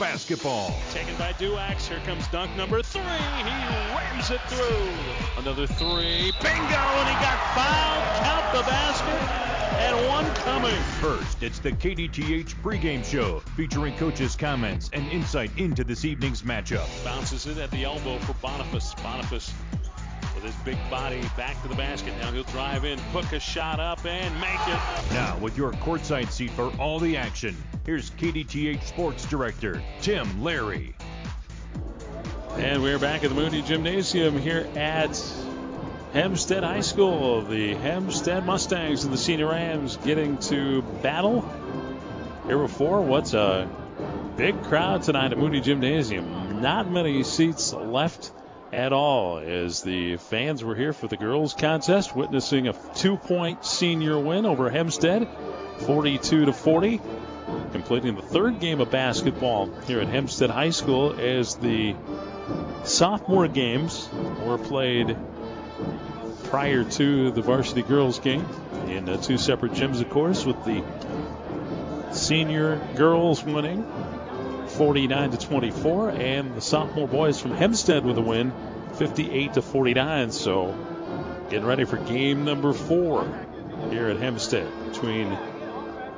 basketball. Taken by Duax. Here comes dunk number three. He rams it through. Another three. Bingo! And he got fouled. Count the basket. And one coming. First, it's the KDTH pregame show featuring coaches' comments and insight into this evening's matchup. Bounces it at the elbow for Boniface. Boniface with his big body back to the basket. Now he'll drive in, hook a shot up, and make it. Now, with your courtside seat for all the action, here's KDTH Sports Director Tim Larry. And we're back at the Moody Gymnasium here at Hempstead High School. The Hempstead Mustangs and the Senior Rams getting to battle. Here before, what's a big crowd tonight at Moody Gymnasium. Not many seats left at all as the fans were here for the girls contest, witnessing a two-point senior win over Hempstead, 42 to 40, completing the third game of basketball here at Hempstead High School as the sophomore games were played prior to the varsity girls game. In uh, two separate gyms, of course, with the senior girls winning 49 to 24, and the sophomore boys from Hempstead with a win 58 to 49. So getting ready for game number four here at Hempstead between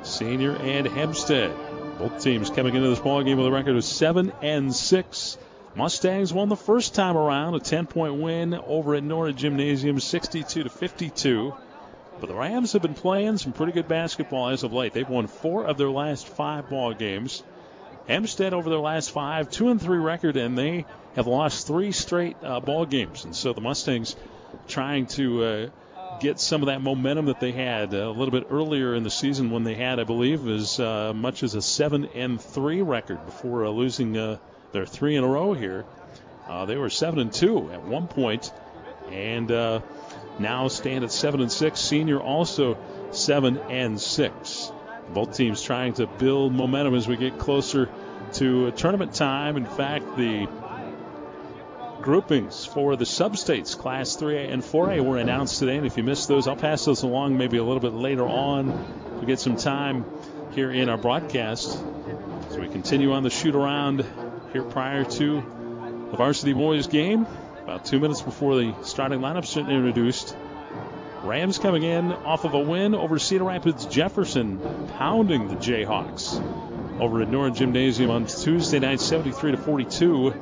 senior and Hempstead. Both teams coming into this ball game with a record of seven and six. Mustangs won the first time around, a 10-point win over at Nora Gymnasium, 62 to 52. But the Rams have been playing some pretty good basketball as of late. They've won four of their last five ball games. Hempstead over their last five, two and three record, and they have lost three straight uh, ball games. And so the Mustangs trying to uh, get some of that momentum that they had uh, a little bit earlier in the season when they had, I believe, as much as a seven and three record before losing they're three in a row here. They were seven and two at one point, and now stand at seven and six. Senior also seven and six. Both teams trying to build momentum as we get closer to tournament time. In fact, the groupings for the substates, Class 3A and 4A, were announced today. And if you missed those, I'll pass those along maybe a little bit later on to get some time here in our broadcast as we continue on the shoot around here prior to the varsity boys game. About two minutes before the starting lineups are introduced. Rams coming in off of a win over Cedar Rapids Jefferson, pounding the Jayhawks over at Nora Gymnasium on Tuesday night, 73 to 42.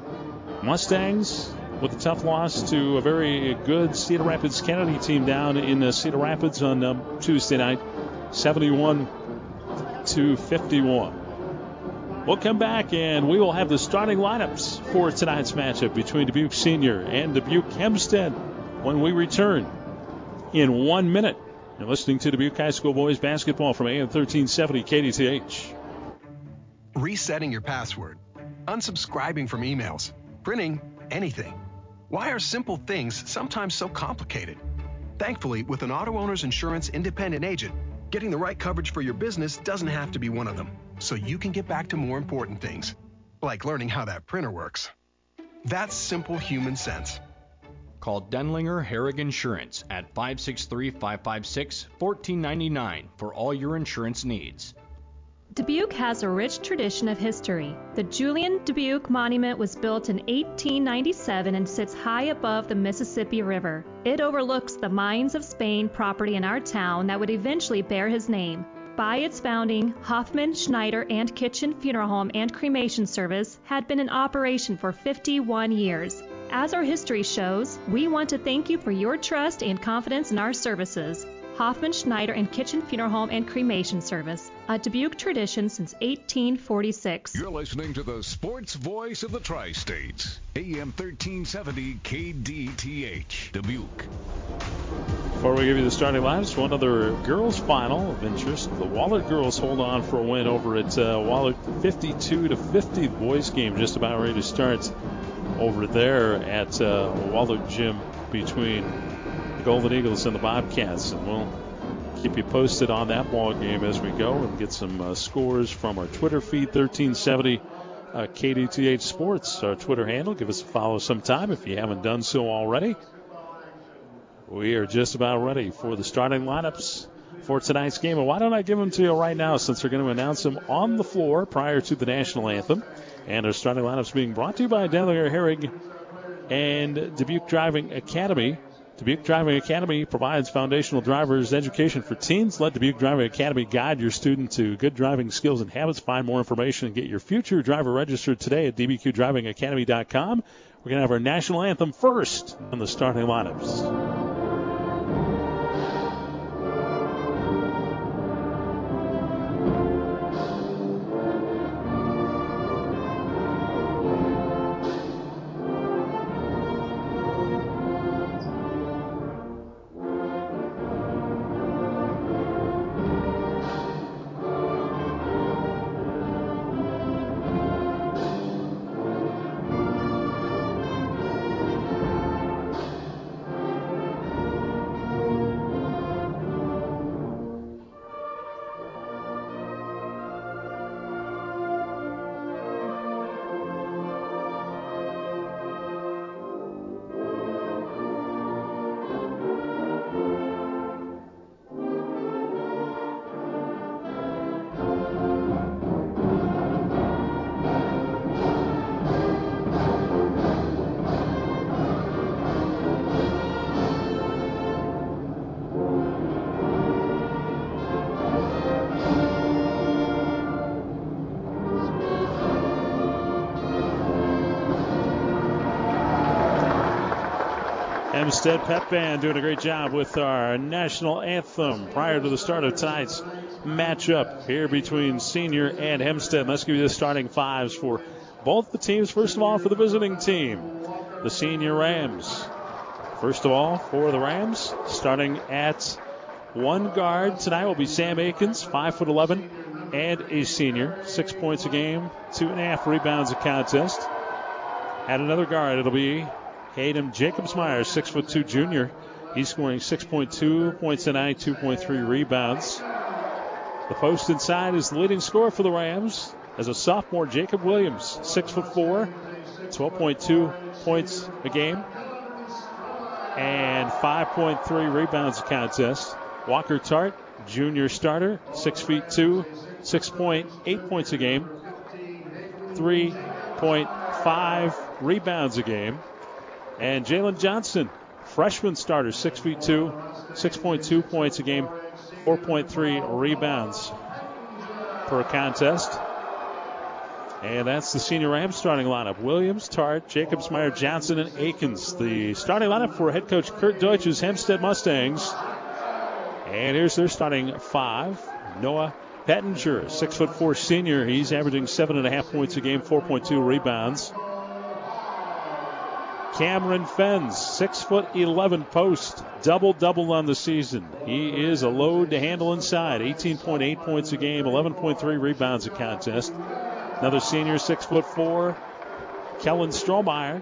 Mustangs with a tough loss to a very good Cedar Rapids Kennedy team down in uh, Cedar Rapids on um, Tuesday night, 71 to 51. We'll come back and we will have the starting lineups for tonight's matchup between Dubuque Senior and Dubuque Hempstead when we return in one minute. You're listening to Dubuque High School Boys Basketball from AM 1370 KDTH. Resetting your password, unsubscribing from emails, printing anything. Why are simple things sometimes so complicated? Thankfully, with an auto owner's insurance independent agent, getting the right coverage for your business doesn't have to be one of them so you can get back to more important things, like learning how that printer works. That's simple human sense. Call Denlinger Herrig Insurance at 563 556 1499 for all your insurance needs. Dubuque has a rich tradition of history. The Julian Dubuque Monument was built in 1897 and sits high above the Mississippi River. It overlooks the Mines of Spain property in our town that would eventually bear his name. By its founding, Hoffman, Schneider, and Kitchen Funeral Home and Cremation Service had been in operation for 51 years. As our history shows, we want to thank you for your trust and confidence in our services. Hoffman, Schneider, and Kitchen Funeral Home and Cremation Service, a Dubuque tradition since 1846. You're listening to the sports voice of the Tri States, AM 1370 KDTH, Dubuque. Before we give you the starting lines, one other girls' final of interest. The Wahlert girls hold on for a win over at uh, Wahlert 52 to 50. The boys' game just about ready to start over there at uh, Wahlert Gym between the Golden Eagles and the Bobcats, and we'll keep you posted on that ball game as we go and get some uh, scores from our Twitter feed 1370 uh, KDTH Sports, our Twitter handle. Give us a follow sometime if you haven't done so already. We are just about ready for the starting lineups for tonight's game. And why don't I give them to you right now since they're going to announce them on the floor prior to the national anthem? And our starting lineups being brought to you by Denlinger Herrig and Dubuque Driving Academy. Dubuque Driving Academy provides foundational driver's education for teens. Let Dubuque Driving Academy guide your student to good driving skills and habits. Find more information and get your future driver registered today at dbqdrivingacademy.com. We're going to have our national anthem first on the starting lineups. Hempstead Pep Band doing a great job with our national anthem prior to the start of tonight's matchup here between Senior and Hempstead. Let's give you the starting fives for both the teams. First of all, for the visiting team, the Senior Rams. First of all, for the Rams, starting at one guard tonight will be Sam Akins, 5'11 and a senior. Six points a game, two and a half rebounds a contest. At another guard, it'll be Hayden Jacobsmeyer, six foot two junior. He's scoring 6.2 points tonight, 2.3 rebounds. The post inside is the leading scorer for the Rams as a sophomore, Jacob Williams, six foot four, 12.2 points a game, and 5.3 rebounds a contest. Walker Tart, junior starter, six feet two, 6.8 points a game, 3.5 rebounds a game. And Jalen Johnson, freshman starter, six feet two, 6.2 points a game, 4.3 rebounds per contest. And that's the senior Rams starting lineup. Williams, Tart, Jacobsmeyer, Johnson, and Akins. The starting lineup for head coach Kurt Deutsch's Hempstead Mustangs. And here's their starting five. Noah Pettinger, six foot four senior. He's averaging seven and a half points a game, 4.2 rebounds. Cameron Fens, six foot 11 post, double double on the season. He is a load to handle inside, 18.8 points a game, 11.3 rebounds a contest. Another senior, six foot four, Kellen Strohmeyer,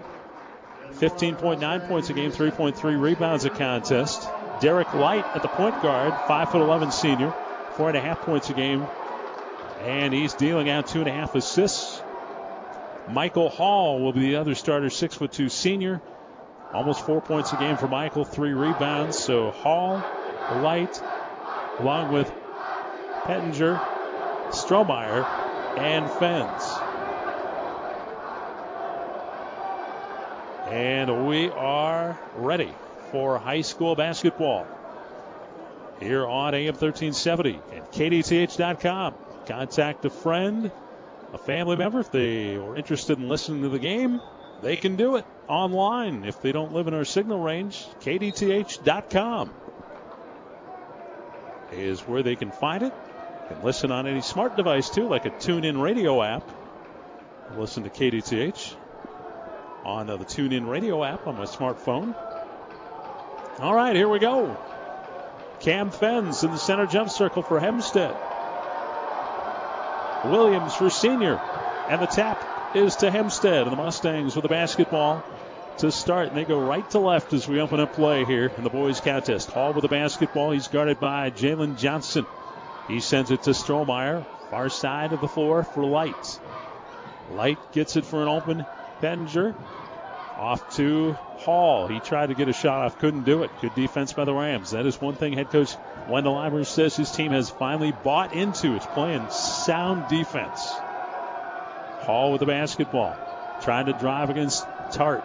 15.9 points a game, 3.3 rebounds a contest. Derek Light at the point guard, five foot 11 senior, four and a half points a game, and he's dealing out two and a half assists Michael Hall will be the other starter, six foot two senior. Almost four points a game for Michael, three rebounds. So Hall, Light, along with Pettinger, Strohmeyer, and Fens. And we are ready for high school basketball here on AM 1370 and KDTH.com. Contact a friend a family member, if they are interested in listening to the game, they can do it online if they don't live in our signal range. KDTH.com is where they can find it. Can listen on any smart device too, like a TuneIn radio app. Listen to KDTH on the TuneIn radio app on my smartphone. All right, here we go. Cam Fens in the center jump circle for Hempstead. Williams for senior. And the tap is to Hempstead. And the Mustangs with the basketball to start. And they go right to left as we open up play here in the boys' contest. Hall with the basketball. He's guarded by Jalen Johnson. He sends it to Strohmeyer. Far side of the floor for Light. Light gets it for an open Pettinger. Off to Hall. He tried to get a shot off, couldn't do it. Good defense by the Rams. That is one thing head coach Wendell Eimers says his team has finally bought into. It's playing sound defense. Hall with the basketball. Trying to drive against Tart.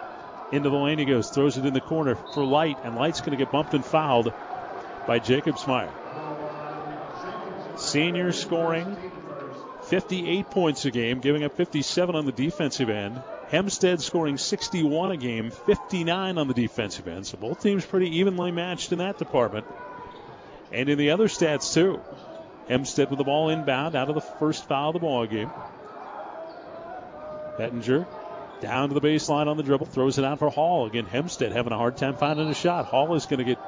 Into the lane he goes. Throws it in the corner for Light. And Light's going to get bumped and fouled by Jacobsmeyer. Senior scoring 58 points a game, giving up 57 on the defensive end. Hempstead scoring 61 a game, 59 on the defensive end. So both teams pretty evenly matched in that department. And in the other stats, too. Hempstead with the ball inbound out of the first foul of the ball game. Pettinger down to the baseline on the dribble, throws it out for Hall. Again, Hempstead having a hard time finding a shot. Hall is going to get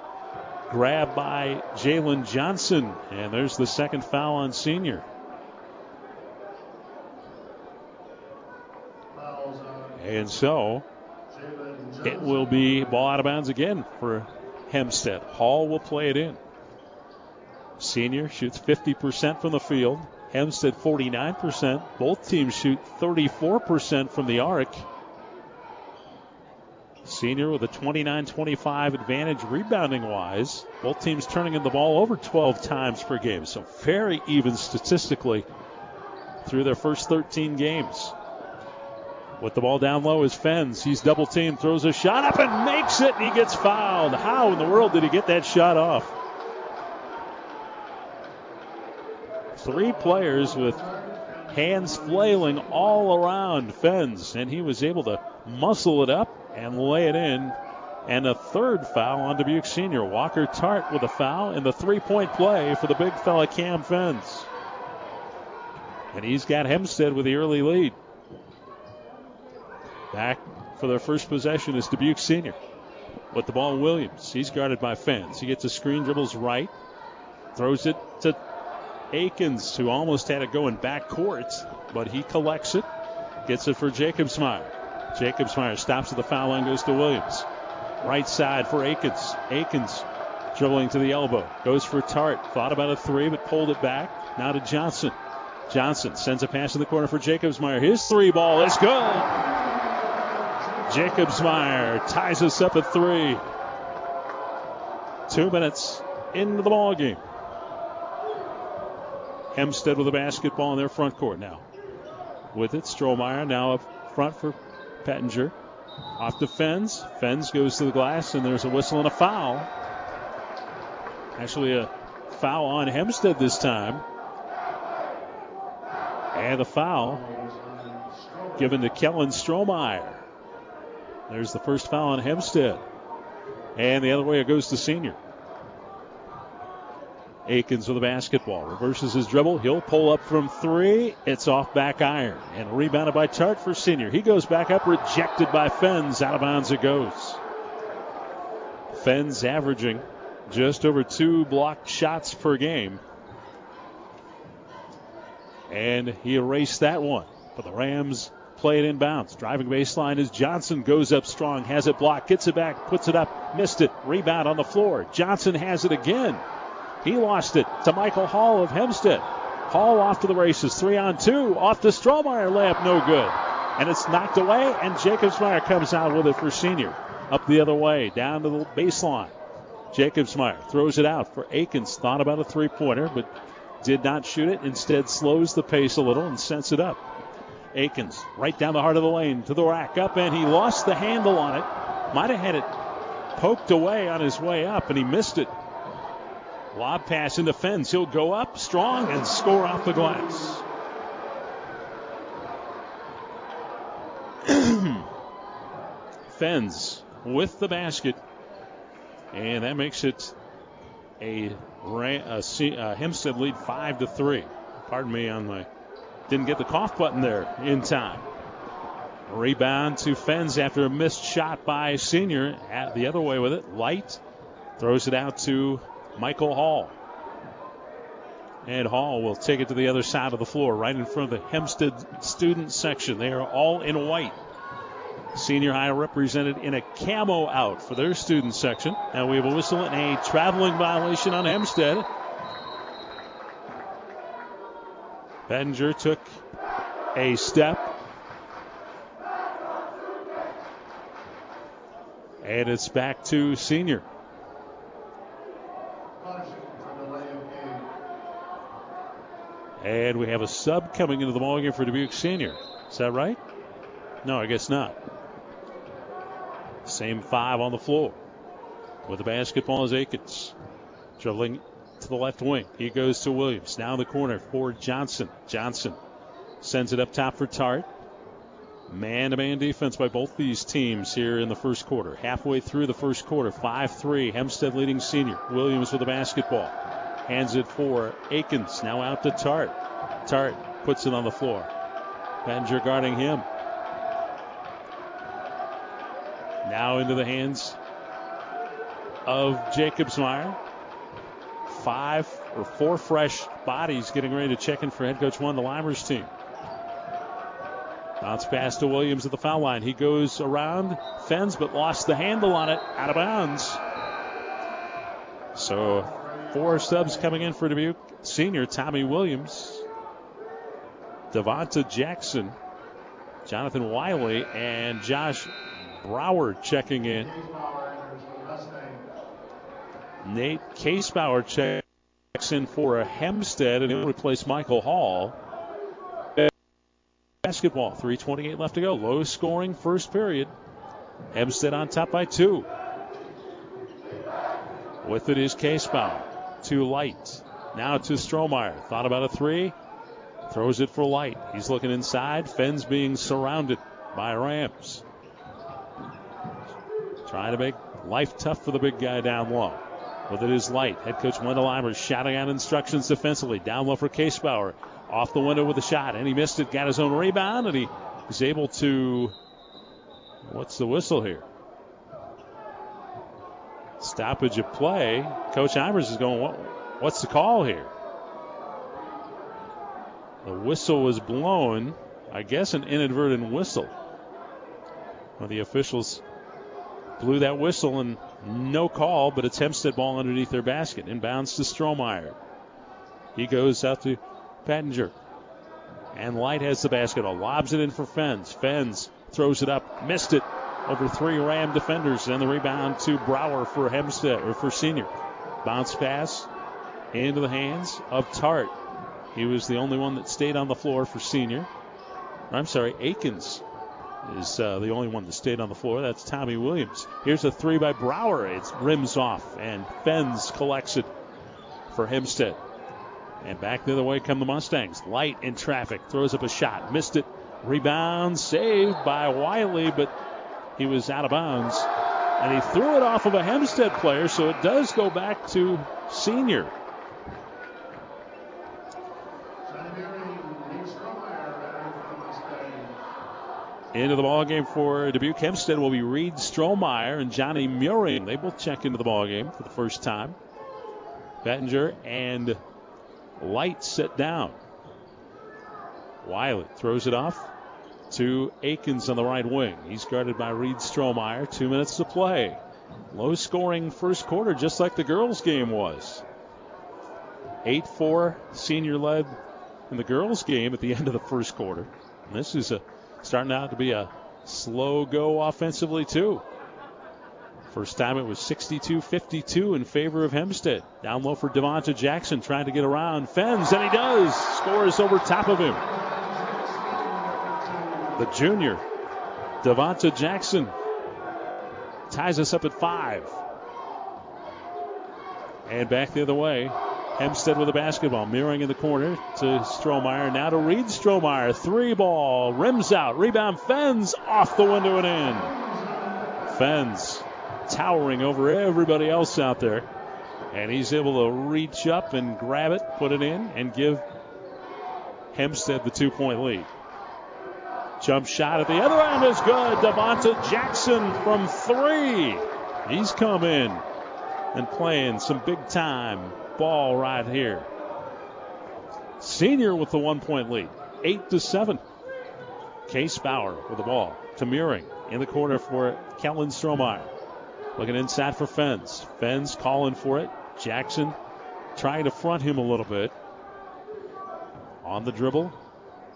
grabbed by Jalen Johnson, and there's the second foul on senior. And so it will be ball out of bounds again for Hempstead. Hall will play it in. Senior shoots 50% from the field. Hempstead 49%. Both teams shoot 34% from the arc. Senior with a 29 25 advantage rebounding wise. Both teams turning in the ball over 12 times per game. So very even statistically through their first 13 games. With the ball down low is Fens. He's double teamed, throws a shot up and makes it, he gets fouled. How in the world did he get that shot off? Three players with hands flailing all around Fens, and he was able to muscle it up and lay it in. And a third foul on Dubuque senior. Walker Tart with a foul and the three point play for the big fella Cam Fens. And he's got Hempstead with the early lead. Back for their first possession is Dubuque Senior. With the ball, Williams. He's guarded by Fens. He gets a screen, dribbles right, throws it to Akins, who almost had it going back court, but he collects it, gets it for Jacobsmeyer. Jacobsmeyer stops at the foul line, goes to Williams. Right side for Akins. Akins dribbling to the elbow, goes for Tart. Thought about a three, but pulled it back. Now to Johnson. Johnson sends a pass in the corner for Jacobsmeyer. His three ball is good. Jacobsmeyer ties us up at three. Two minutes into the ball game. Hempstead with a basketball in their front court now. With it, Strohmeyer now up front for Pettinger. Off to Fens. Fens goes to the glass, and there's a whistle and a foul. Actually, a foul on Hempstead this time. And the foul given to Kellen Strohmeyer. There's the first foul on Hempstead. And the other way it goes to senior. Akins with the basketball. Reverses his dribble. He'll pull up from three. It's off back iron. And rebounded by Tart for senior. He goes back up, rejected by Fens. Out of bounds it goes. Fens averaging just over two blocked shots per game. And he erased that one. But the Rams play it inbounds. Driving baseline is Johnson. Goes up strong. Has it blocked. Gets it back. Puts it up. Missed it. Rebound on the floor. Johnson has it again. He lost it to Michael Hall of Hempstead. Hall off to the races. Three on two. Off to Strohmeyer. Layup no good. And it's knocked away. And Jacobsmeyer comes out with it for senior. Up the other way. Down to the baseline. Jacobsmeyer throws it out for Akins. Thought about a three pointer, but did not shoot it. Instead, slows the pace a little and sets it up. Akins right down the heart of the lane to the rack up, and he lost the handle on it. Might have had it poked away on his way up, and he missed it. Lob pass into Fens. He'll go up strong and score off the glass. Fens with the basket, and that makes it a, a, a Hempstead lead five to three. Pardon me on my didn't get the cough button there in time. Rebound to Fens after a missed shot by Senior. At the other way with it. Light throws it out to Michael Hall. And Hall will take it to the other side of the floor, right in front of the Hempstead student section. They are all in white. Senior high represented in a camo out for their student section. Now we have a whistle and a traveling violation on Hempstead. Pettinger took a step. And it's back to senior. And we have a sub coming into the ballgame for Dubuque Senior. Is that right? No, I guess not. Same five on the floor. With the basketball is Akins. Dribbling to the left wing. He goes to Williams. Now in the corner for Johnson. Johnson sends it up top for Tart. Man to man defense by both these teams here in the first quarter. Halfway through the first quarter, 5 3. Hempstead leading senior. Williams with the basketball. Hands it for Akins. Now out to Tart. Tart puts it on the floor. Pettinger guarding him. Now into the hands of Jacobsmeyer. Five or four fresh bodies getting ready to check in for head coach Wendell Eimers' team. Bounce pass to Williams at the foul line. He goes around, Fens, but lost the handle on it, out of bounds. So four subs coming in for Dubuque. Senior Tommy Williams, Devonta Jackson, Jonathan Wiley, and Josh Brower checking in. Nate Casebauer checks in for a Hempstead, and he'll replace Michael Hall. Basketball, 3.28 left to go. Low scoring first period. Hempstead on top by two. With it is Casebauer. To Light. Now to Strohmeyer. Thought about a three. Throws it for Light. He's looking inside. Fens being surrounded by Rams. Trying to make life tough for the big guy down low. With it is Light. Head coach Wendell Eimer shouting out instructions defensively. Down low for Casebauer. Off the window with a shot. And he missed it. Got his own rebound. And he was able to. What's the whistle here? Stoppage of play. Coach Eimers is going, what, what's the call here? The whistle was blown. I guess an inadvertent whistle. Well, the officials blew that whistle and no call, but it's Hempstead ball underneath their basket. Inbounds to Strohmeyer. He goes out to Pettinger. And Light has the basketball. Lobs it in for Fens. Fens throws it up. Missed it over three Ram defenders. And the rebound to Brower for Hempstead or for senior. Bounce pass into the hands of Tart. He was the only one that stayed on the floor for senior. I'm sorry, Akins is uh, the only one that stayed on the floor. That's Tommy Williams. Here's a three by Brower. It's rims off, and Fens collects it for Hempstead. And back the other way come the Mustangs. Light in traffic. Throws up a shot. Missed it. Rebound saved by Wiley, but he was out of bounds. And he threw it off of a Hempstead player, so it does go back to senior. Into the ball game for Dubuque Hempstead will be Reed Strohmeyer and Johnny Muring. They both check into the ball game for the first time. Pettinger and Light sit down. Wiley throws it off to Akins on the right wing. He's guarded by Reed Strohmeyer. Two minutes to play. Low scoring first quarter, just like the girls' game was. 8 4 senior led in the girls' game at the end of the first quarter. And this is a starting out to be a slow go offensively, too. First time it was 62 52 in favor of Hempstead. Down low for Devonta Jackson trying to get around Fens, and he does. Scores over top of him. The junior, Devonta Jackson, ties us up at five. And back the other way, Hempstead with the basketball. Mirroring in the corner to Strohmeyer. Now to Reed Strohmeyer. Three ball. Rims out. Rebound. Fens off the window and in. Fens towering over everybody else out there. And he's able to reach up and grab it, put it in, and give Hempstead the two point lead. Jump shot at the other end is good. Devonta Jackson from three. He's come in and playing some big time ball right here. Senior with the one point lead, eight to seven. Casebauer with the ball to Muring in the corner for Kellen Strohmeyer. Looking inside for Fens. Fens calling for it. Jackson trying to front him a little bit. On the dribble.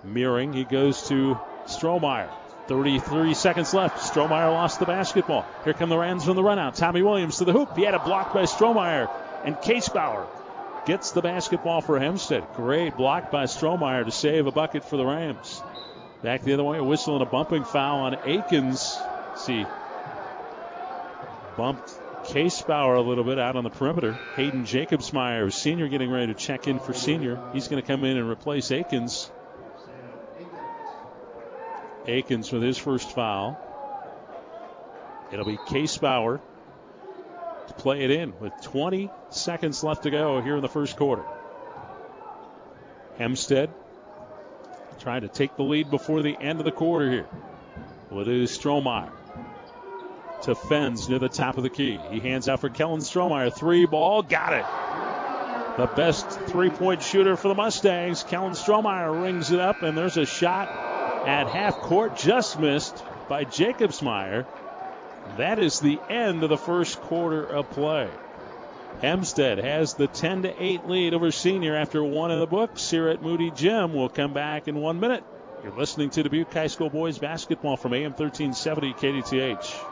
Muring. He goes to Strohmeyer. 33 seconds left. Strohmeyer lost the basketball. Here come the Rams from the runout. Tommy Williams to the hoop. He had it blocked by Strohmeyer. And Casebauer gets the basketball for Hempstead. Great block by Strohmeyer to save a bucket for the Rams. Back the other way, a whistle and a bumping foul on Akins. See, bumped Casebauer a little bit out on the perimeter. Hayden Jacobsmeyer, senior, getting ready to check in for senior. He's going to come in and replace Akins. Akins with his first foul. It'll be Casebauer to play it in with 20 seconds left to go here in the first quarter. Hempstead trying to take the lead before the end of the quarter here. Well, it is Strohmeyer to Fens near the top of the key. He hands out for Kellen Strohmeyer. Three ball, got it. The best three point shooter for the Mustangs. Kellen Strohmeyer rings it up, and there's a shot at half court, just missed by Jacobsmeyer. That is the end of the first quarter of play. Hempstead has the 10 to 8 lead over Senior after one of the books here at Moody Gym. We'll come back in one minute. You're listening to Dubuque High School boys basketball from AM 1370 KDTH.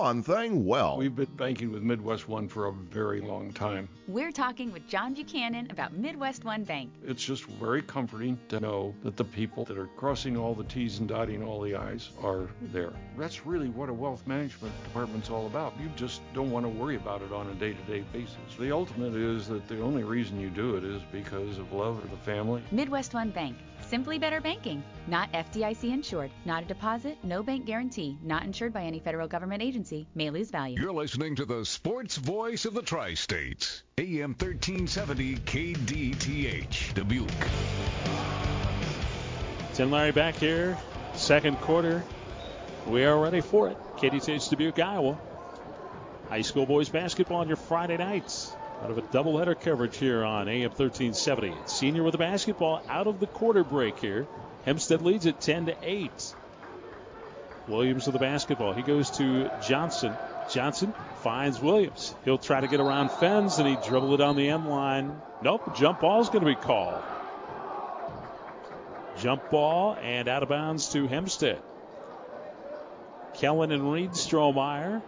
one thing well. We've been banking with Midwest One for a very long time. We're talking with John Buchanan about Midwest One Bank. It's just very comforting to know that the people that are crossing all the T's and dotting all the I's are there. That's really what a wealth management department's all about. You just don't want to worry about it on a day to day basis. The ultimate is that the only reason you do it is because of love for the family. Midwest One Bank. Simply Better Banking. Not FDIC insured. Not a deposit. No bank guarantee. Not insured by any federal government agency. May lose value. You're listening to the sports voice of the Tri States. AM 1370 KDTH. Dubuque. Tim Larry back here. Second quarter. We are ready for it. KDTH Dubuque, Iowa. High school boys basketball on your Friday nights. Out of a doubleheader coverage here on AM 1370. Senior with the basketball out of the quarter break here. Hempstead leads it 10 to 8. Williams with the basketball. He goes to Johnson. Johnson finds Williams. He'll try to get around Fens and he dribbled it on the end line. Nope, jump ball is going to be called. Jump ball and out of bounds to Hempstead. Kellen and Reed Strohmeyer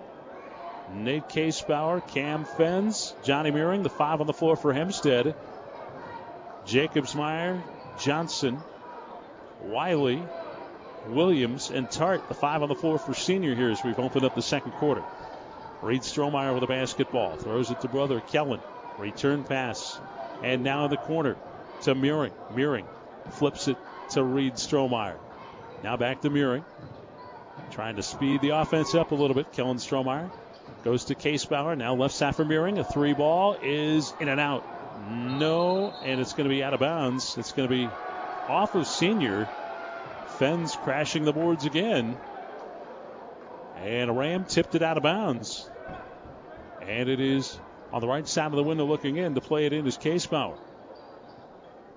Nate Casebauer, Cam Fens, Johnny Meering, the five on the floor for Hempstead. Jacobsmeyer, Johnson, Wiley, Williams, and Tart, the five on the floor for senior here as we've opened up the second quarter. Reed Strohmeyer with a basketball, throws it to brother Kellen. Return pass, and now in the corner to Meering. Meering flips it to Reed Strohmeyer. Now back to Meering. Trying to speed the offense up a little bit. Kellen Strohmeyer Goes to Casebauer. Now left side for Meering. A three ball is in and out. No, and it's going to be out of bounds. It's going to be off of senior. Fens crashing the boards again. And Ram tipped it out of bounds. And it is on the right side of the window looking in to play it in is Casebauer.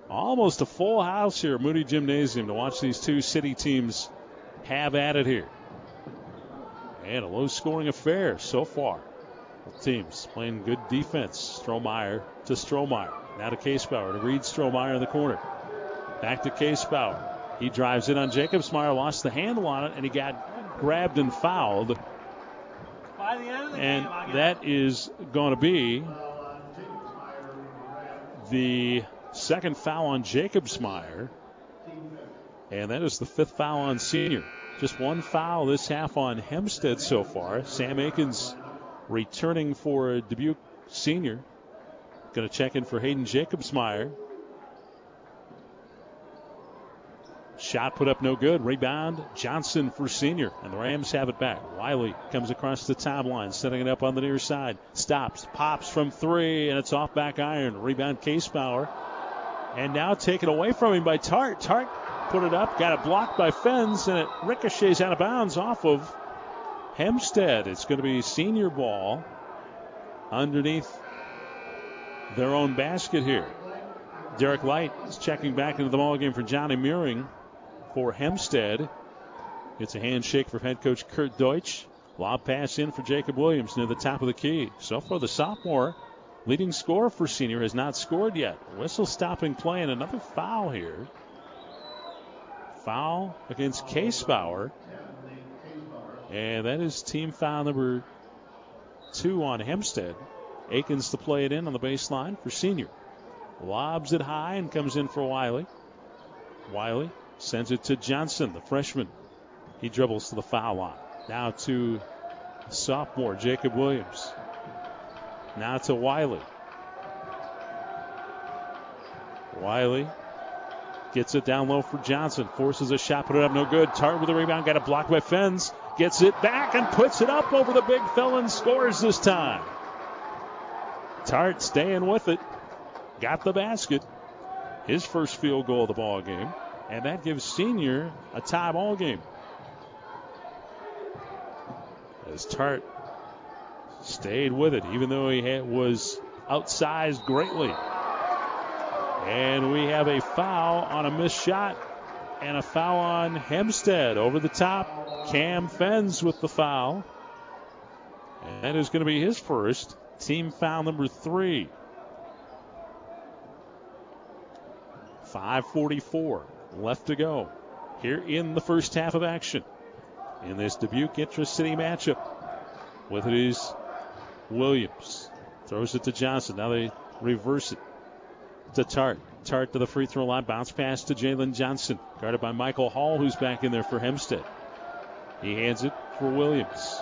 Almost a full house here, Moody Gymnasium, to watch these two city teams have at it here. And a low scoring affair so far. Both teams playing good defense. Strohmeyer to Strohmeyer. Now to Casebauer to Reed Strohmeyer in the corner. Back to Casebauer. He drives in on Jacobsmeyer, lost the handle on it, and he got grabbed and fouled. And that is going to be the second foul on Jacobsmeyer. And that is the fifth foul on senior. Just one foul this half on Hempstead so far. Sam Akins returning for Dubuque senior. Going to check in for Hayden Jacobsmeyer. Shot put up no good. Rebound Johnson for senior. And the Rams have it back. Wiley comes across the timeline, setting it up on the near side. Stops, pops from three, and it's off back iron. Rebound Casebauer. And now taken away from him by Tart. Tart put it up, got it blocked by Fens, and it ricochets out of bounds off of Hempstead. It's going to be senior ball underneath their own basket here. Derek Light is checking back into the ball game for Johnny Meering. for Hempstead. It's a handshake for head coach Kurt Deutsch. Lob pass in for Jacob Williams near the top of the key. So far, the sophomore leading scorer for senior has not scored yet. Whistle stopping play and another foul here. Foul against Casebauer. And that is team foul number two on Hempstead. Akins to play it in on the baseline for senior. Lobs it high and comes in for Wiley. Wiley sends it to Johnson, the freshman. He dribbles to the foul line. Now to sophomore Jacob Williams. Now to Wiley. Wiley gets it down low for Johnson. Forces a shot, put it up, no good. Tart with the rebound, got it blocked by Fens. Gets it back and puts it up over the big fella and scores this time. Tart staying with it. Got the basket. His first field goal of the ball game. And that gives Senior a tie ball game. As Tart stayed with it, even though he had, was outsized greatly. And we have a foul on a missed shot and a foul on Hempstead over the top. Cam Fens with the foul. And that is going to be his first. Team foul number three. 5.44 left to go here in the first half of action in this Dubuque Interest City matchup. With it is Williams. Throws it to Johnson. Now they reverse it to Tart. Tart to the free throw line. Bounce pass to Jalen Johnson. Guarded by Michael Hall, who's back in there for Hempstead. He hands it for Williams.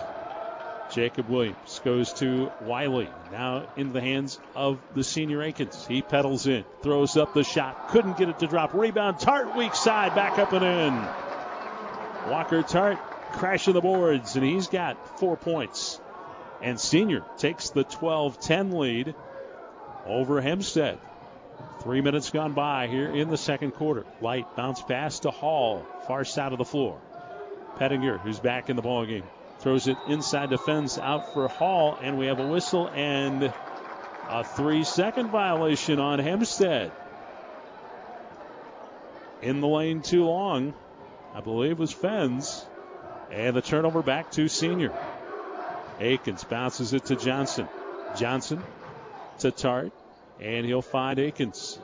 Jacob Williams goes to Wiley. Now into the hands of the senior Akins. He pedals in, throws up the shot, couldn't get it to drop. Rebound, Tart weak side, back up and in. Walker Tart crashing the boards, and he's got four points. And senior takes the 12 10 lead over Hempstead. Three minutes gone by here in the second quarter. Light bounce pass to Hall, far side of the floor. Pettinger, who's back in the ball game, throws it inside the fence out for Hall, and we have a whistle and a three-second violation on Hempstead. In the lane too long, I believe was Fens, and the turnover back to senior. Akins bounces it to Johnson. Johnson to Tart, and he'll find Akins.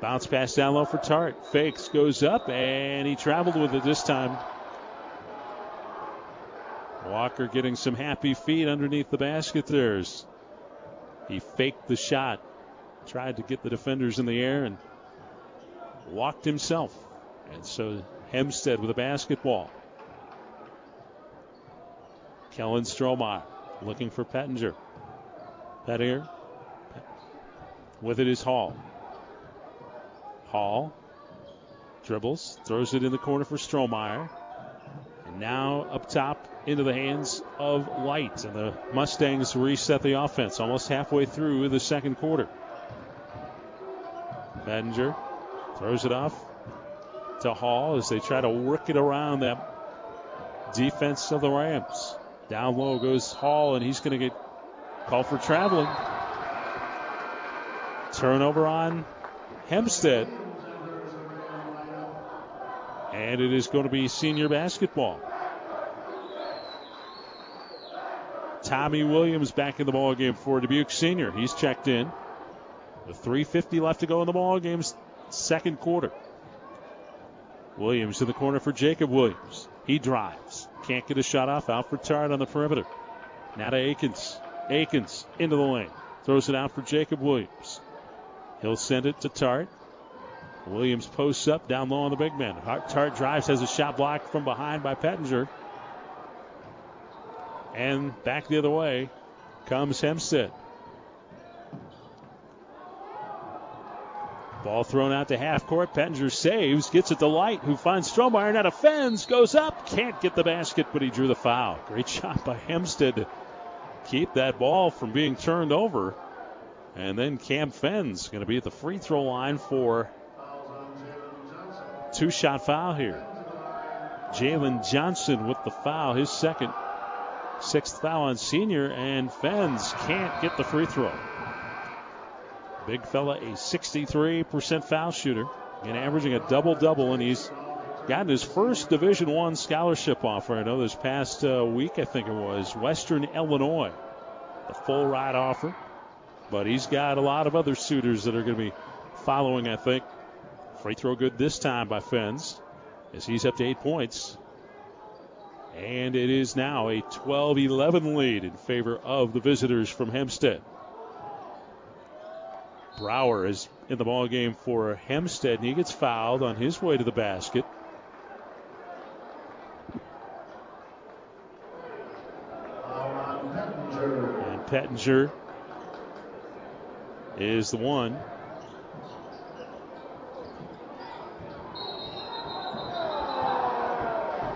Bounce pass down low for Tart. Fakes, goes up, and he traveled with it this time. Walker getting some happy feet underneath the basket there. He faked the shot, tried to get the defenders in the air, and walked himself. And so Hempstead with a basketball. Kellen Strohmeyer looking for Pettinger. Pettinger with it is Hall. Hall dribbles, throws it in the corner for Strohmeyer. And now up top into the hands of Light. And the Mustangs reset the offense almost halfway through the second quarter. Pettinger throws it off to Hall as they try to work it around that defense of the Rams. Down low goes Hall, and he's going to get called for traveling. Turnover on Hempstead. And it is going to be senior basketball. Tommy Williams back in the ball game for Dubuque Senior. He's checked in. With 3:50 left to go in the ball game's second quarter. Williams in the corner for Jacob Williams. He drives. Can't get a shot off. Out for Tart on the perimeter. Now to Akins. Akins into the lane. Throws it out for Jacob Williams. He'll send it to Tart. Williams posts up down low on the big man. Tart drives, has a shot blocked from behind by Pettinger. And back the other way comes Hempstead. Ball thrown out to half court. Pettinger saves, gets it to Light, who finds Strohmeyer, now defends, goes up, can't get the basket, but he drew the foul. Great shot by Hempstead to keep that ball from being turned over. And then Cam Fens going to be at the free throw line for two shot foul here. Jalen Johnson with the foul, his second, sixth foul on senior, and Fens can't get the free throw. Big fella, a 63% foul shooter, and averaging a double double, and he's gotten his first Division One scholarship offer. I know this past uh, week, I think it was Western Illinois, the full ride offer. But he's got a lot of other suitors that are going to be following. I think free throw good this time by Fens as he's up to eight points. And it is now a 12 11 lead in favor of the visitors from Hempstead. Brower is in the ball game for Hempstead, and he gets fouled on his way to the basket. And Pettinger is the one.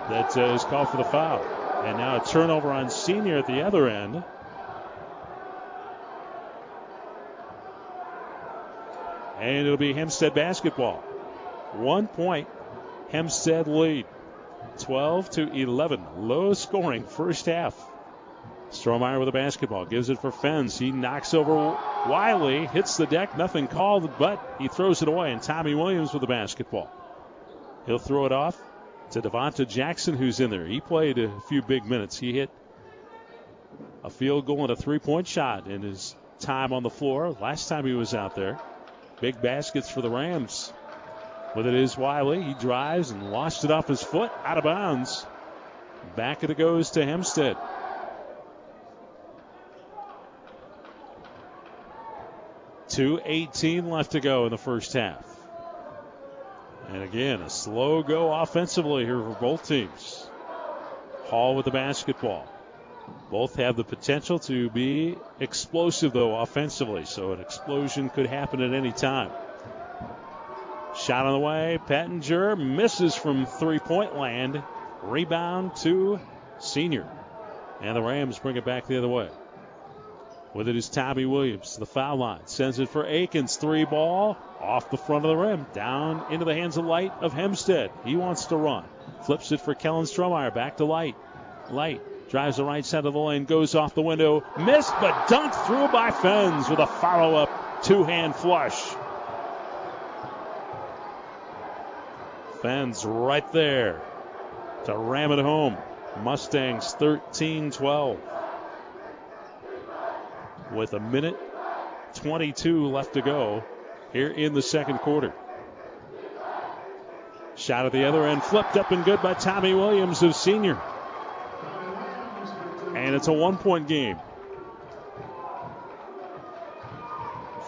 That uh, is called for the foul. And now a turnover on senior at the other end. And it'll be Hempstead basketball. One point, Hempstead lead. 12 to 11. Low scoring first half. Strohmeyer with a basketball. Gives it for Fens. He knocks over Wiley. Hits the deck. Nothing called, but he throws it away. And Tommy Williams with the basketball. He'll throw it off to Devonta Jackson, who's in there. He played a few big minutes. He hit a field goal and a three point shot in his time on the floor. Last time he was out there. Big baskets for the Rams. With it is Wiley. He drives and lost it off his foot. Out of bounds. Back it goes to Hempstead. 2.18 left to go in the first half. And again, a slow go offensively here for both teams. Hall with the basketball. Both have the potential to be explosive, though, offensively, so an explosion could happen at any time. Shot on the way. Pettinger misses from three point land. Rebound to Senior. And the Rams bring it back the other way. With it is Tommy Williams the foul line. Sends it for Akins. Three ball off the front of the rim. Down into the hands of Light of Hempstead. He wants to run. Flips it for Kellen Strohmeyer. Back to Light. Light drives the right side of the lane. Goes off the window. Missed, but dunked through by Fens with a follow up two hand flush. Fens right there to ram it home. Mustangs 13 12 with a minute 22 left to go here in the second quarter. Shot at the other end, flipped up and good by Tommy Williams, who's senior. And it's a one point game.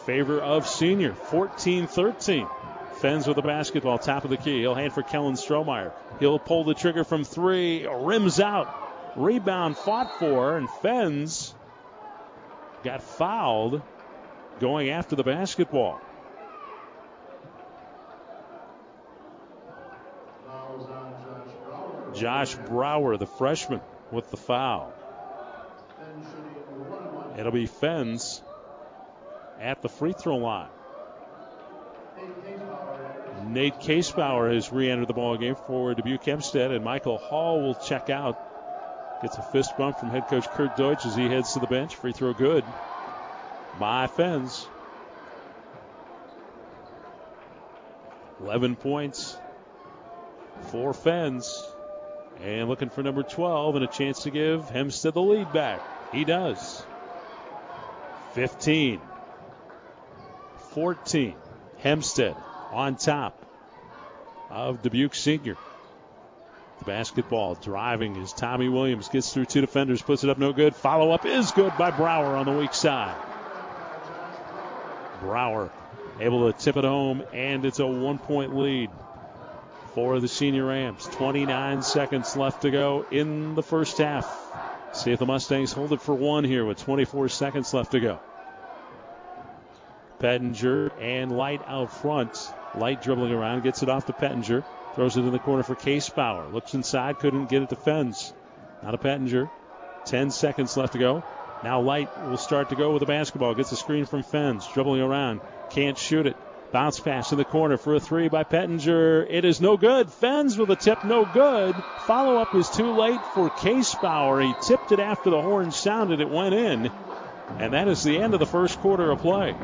Favor of senior, 14 13. Fens with the basketball, top of the key. He'll hand for Kellen Strohmeyer. He'll pull the trigger from three, rims out. Rebound fought for, and Fens got fouled going after the basketball. Josh Brower, the freshman, with the foul. It'll be Fens at the free throw line. Nate Casebauer has re-entered the ball game for Dubuque Hempstead, and Michael Hall will check out. Gets a fist bump from head coach Kurt Deutsch as he heads to the bench. Free throw good by Fens. 11 points for Fens. And looking for number 12 and a chance to give Hempstead the lead back. He does. 15. 14. Hempstead on top of Dubuque Senior. The basketball driving as Tommy Williams gets through two defenders, puts it up no good. Follow up is good by Brower on the weak side. Brower able to tip it home, and it's a one point lead for the senior Rams. 29 seconds left to go in the first half. See if the Mustangs hold it for one here with 24 seconds left to go. Pettinger and Light out front. Light dribbling around, gets it off to Pettinger. Throws it in the corner for Casebauer. Looks inside, couldn't get it to Fens. Not a Pettinger. 10 seconds left to go. Now Light will start to go with the basketball. Gets a screen from Fens. Dribbling around. Can't shoot it. Bounce pass in the corner for a three by Pettinger. It is no good. Fens with a tip, no good. Follow up is too late for Casebauer. He tipped it after the horn sounded. It went in. And that is the end of the first quarter of play.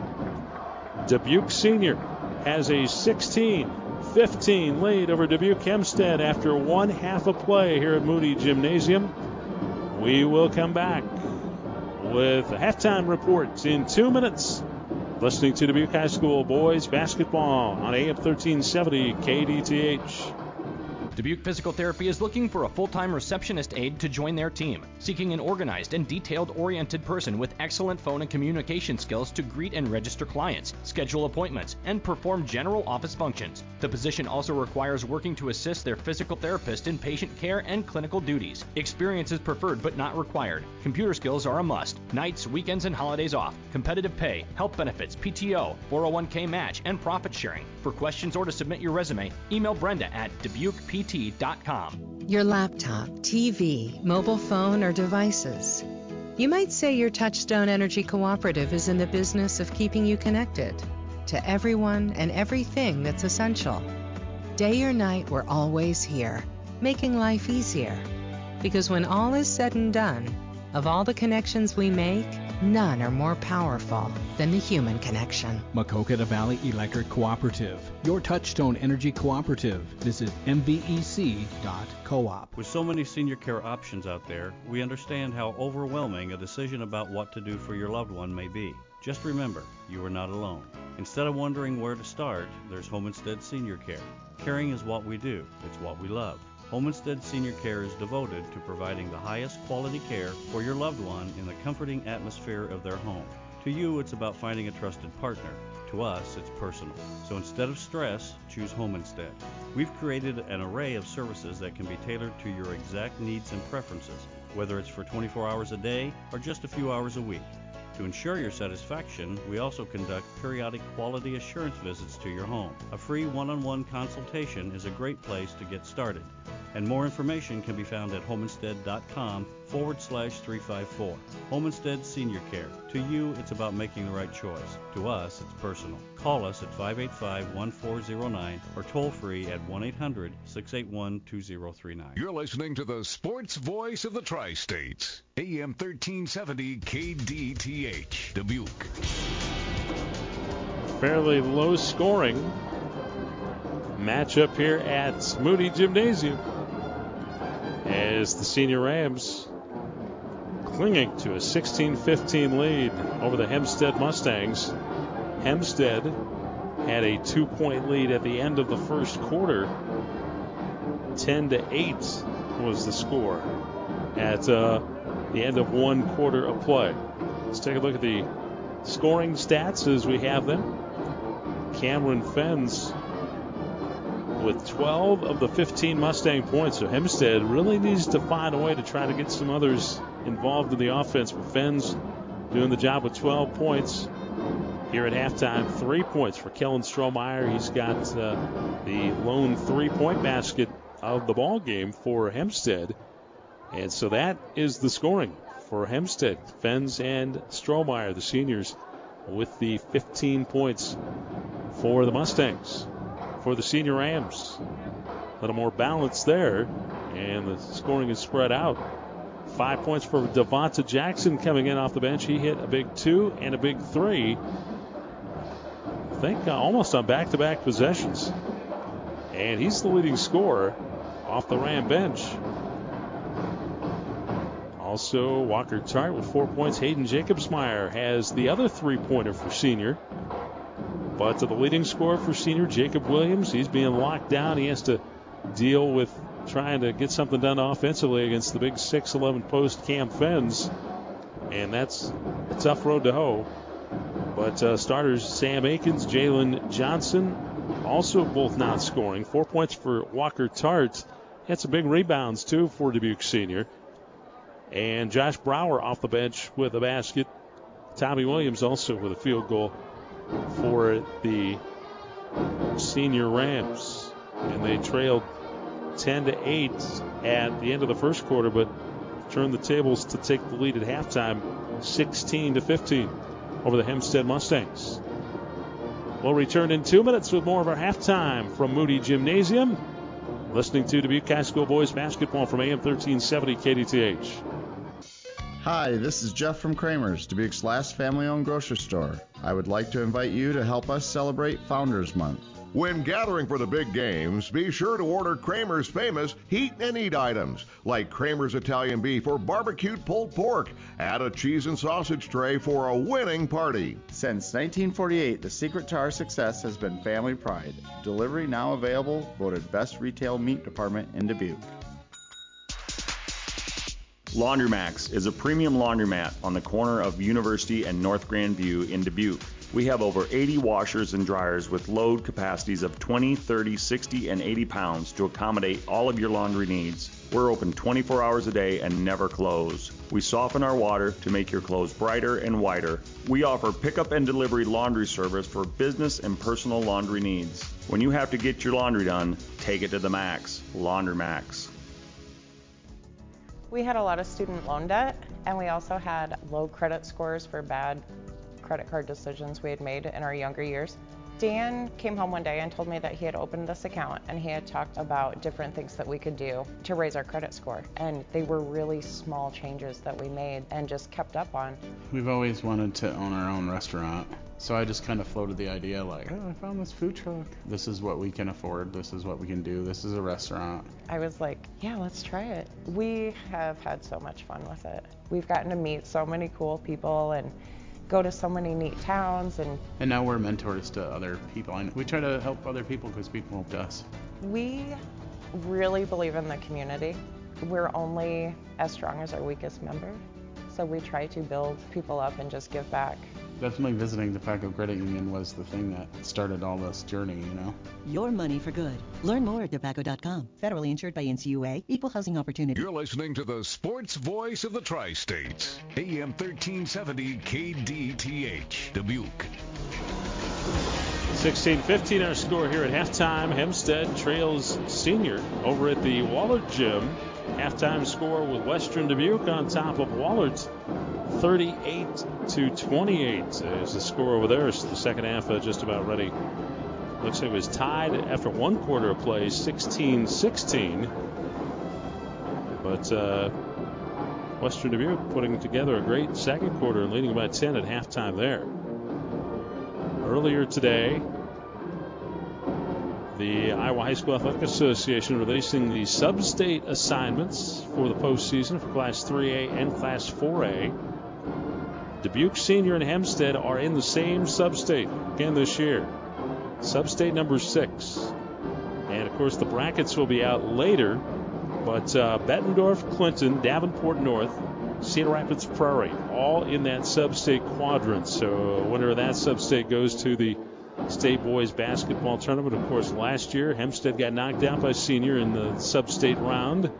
Dubuque Senior has a 16 15 lead over Dubuque Hempstead after one half of play here at Moody Gymnasium. We will come back with a halftime report in two minutes. Listening to Dubuque High School boys basketball on AM 1370 KDTH. Dubuque Physical Therapy is looking for a full time receptionist aide to join their team, seeking an organized and detailed oriented person with excellent phone and communication skills to greet and register clients, schedule appointments, and perform general office functions. The position also requires working to assist their physical therapist in patient care and clinical duties. Experience is preferred but not required. Computer skills are a must. Nights, weekends, and holidays off. Competitive pay, health benefits, PTO, 401k match, and profit sharing. For questions or to submit your resume, email Brenda at DubuquePT your laptop, TV, mobile phone, or devices. You might say your Touchstone Energy Cooperative is in the business of keeping you connected to everyone and everything that's essential. Day or night, we're always here, making life easier. Because when all is said and done, of all the connections we make, None are more powerful than the human connection. Maquoketa Valley Electric Cooperative, your touchstone energy cooperative. Visit mvec.coop. With so many senior care options out there, we understand how overwhelming a decision about what to do for your loved one may be. Just remember, you are not alone. Instead of wondering where to start, there's Home Instead Senior Care. Caring is what we do, it's what we love. Home Instead Senior Care is devoted to providing the highest quality care for your loved one in the comforting atmosphere of their home. To you, it's about finding a trusted partner. To us, it's personal. So instead of stress, choose Home Instead. We've created an array of services that can be tailored to your exact needs and preferences, whether it's for 24 hours a day or just a few hours a week. To ensure your satisfaction, we also conduct periodic quality assurance visits to your home. A free one on one consultation is a great place to get started and more information can be found at homeinstead.com forward slash 354. Home Instead Senior Care. To you, it's about making the right choice. To us, it's personal. Call us at 585 1409 or toll free at 1 800 681 2039. You're listening to the sports voice of the Tri States, AM 1370 KDTH, Dubuque. Fairly low scoring matchup here at Moody Gymnasium as the senior Rams clinging to a 16-15 lead over the Hempstead Mustangs. Hempstead had a two-point lead at the end of the first quarter. 10 to 8 was the score at uh, the end of one quarter of play. Let's take a look at the scoring stats as we have them. Cameron Fens with 12 of the 15 Mustang points. So Hempstead really needs to find a way to try to get some others involved in the offense. But Fens doing the job with 12 points here at halftime. Three points for Kellen Strohmeyer. He's got uh, the lone three-point basket of the ball game for Hempstead. And so that is the scoring for Hempstead. Fens and Strohmeyer, the seniors, with the 15 points for the Mustangs for the senior Rams. A little more balance there, and the scoring is spread out. Five points for Devonta Jackson coming in off the bench. He hit a big two and a big three. I think uh, almost on back to back possessions. And he's the leading scorer off the Ram bench. Also, Walker Tart with four points. Hayden Jacobsmeyer has the other three pointer for senior. But to the leading scorer for senior Jacob Williams, he's being locked down. He has to deal with trying to get something done offensively against the big 6'11 post Cam Fens. And that's a tough road to hoe. But uh, starters Sam Akins, Jalen Johnson, also both not scoring. Four points for Walker Tart. Had some big rebounds too for Dubuque Senior. And Josh Brower off the bench with a basket. Tommy Williams also with a field goal for the senior Rams. And they trailed 10 to 8 at the end of the first quarter, but turned the tables to take the lead at halftime 16 to 15 over the Hempstead Mustangs. We'll return in two minutes with more of our halftime from Moody Gymnasium. Listening to Dubuque High School boys basketball from AM 1370 KDTH. Hi, this is Jeff from Kramer's, Dubuque's last family owned grocery store. I would like to invite you to help us celebrate Founders Month. When gathering for the big games, be sure to order Kramer's famous heat and eat items like Kramer's Italian beef or barbecued pulled pork. Add a cheese and sausage tray for a winning party. Since 1948, the secret to our success has been family pride. Delivery now available, voted best retail meat department in Dubuque. Laundromax is a premium laundromat on the corner of University and North Grandview in Dubuque. We have over 80 washers and dryers with load capacities of 20, 30, 60, and 80 pounds to accommodate all of your laundry needs. We're open 24 hours a day and never close. We soften our water to make your clothes brighter and whiter. We offer pickup and delivery laundry service for business and personal laundry needs. When you have to get your laundry done, take it to the max. Laundromax. We had a lot of student loan debt, and we also had low credit scores for bad credit card decisions we had made in our younger years. Dan came home one day and told me that he had opened this account and he had talked about different things that we could do to raise our credit score. And they were really small changes that we made and just kept up on. We've always wanted to own our own restaurant. So I just kind of floated the idea like, oh, I found this food truck. This is what we can afford. This is what we can do. This is a restaurant. I was like, yeah, let's try it. We have had so much fun with it. We've gotten to meet so many cool people and go to so many neat towns and And now we're mentors to other people. And we try to help other people because people helped us. we really believe in the community. We're only as strong as our weakest member. So we try to build people up and just give back. Definitely visiting Dupaco Credit Union was the thing that started all this journey, you know? Your money for good. Learn more at dupaco.com. Federally insured by NCUA. Equal housing opportunity. You're listening to the sports voice of the Tri-States. AM 1370 KDTH, Dubuque. 16-15 our score here at halftime. Hempstead trails senior over at the Wahlert Gym. Halftime score with Western Dubuque on top of Wahlert, 38 to 28 is the score over there. The second half uh, just about ready. Looks like it was tied after one quarter of play, 16-16. But uh, Western Dubuque putting together a great second quarter and leading by 10 at halftime there. Earlier today, the Iowa High School Athletic Association releasing the sub-state assignments for the postseason for Class 3A and Class 4A. Dubuque Senior and Hempstead are in the same sub-state again this year. Sub-state number six. And of course, the brackets will be out later. But uh, Bettendorf, Clinton, Davenport North, Cedar Rapids Prairie, all in that sub-state quadrant. So winner of that sub-state goes to the state boys basketball tournament. Of course, last year Hempstead got knocked out by Senior in the sub-state round,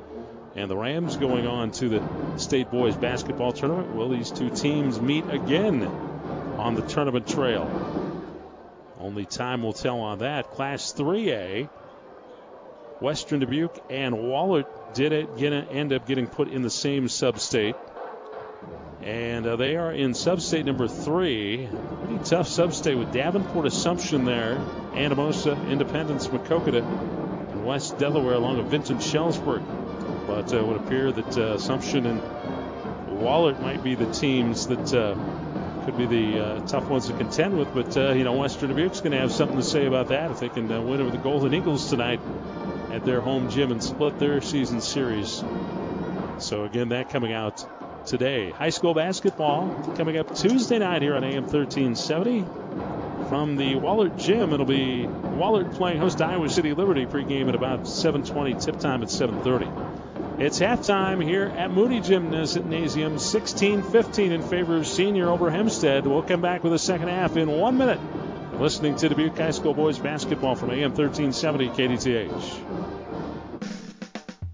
and the Rams going on to the state boys basketball tournament. Will these two teams meet again on the tournament trail? Only time will tell on that. Class 3A. Western Dubuque and Wahlert did it end up getting put in the same sub-state. And uh, they are in sub-state number three. Pretty tough sub-state with Davenport Assumption there, Anamosa, Independence, Maquoketa, and West Delaware along with Vinton Shellsburg. But uh, it would appear that uh, Assumption and Wahlert might be the teams that could be the tough ones to contend with. But, you know, Western Dubuque's going to have something to say about that if they can win over the Golden Eagles tonight at their home gym and split their season series. So, again, that coming out today. High school basketball coming up Tuesday night here on AM 1370. From the Wahlert Gym, it'll be Wahlert playing host to Iowa City Liberty pregame at about 7:20. Tip time at 7:30. It's halftime here at Moody Gymnasium, 16-15 in favor of Senior over Hempstead. We'll come back with the second half in one minute. Listening to Dubuque High School boys basketball from AM 1370 KDTH.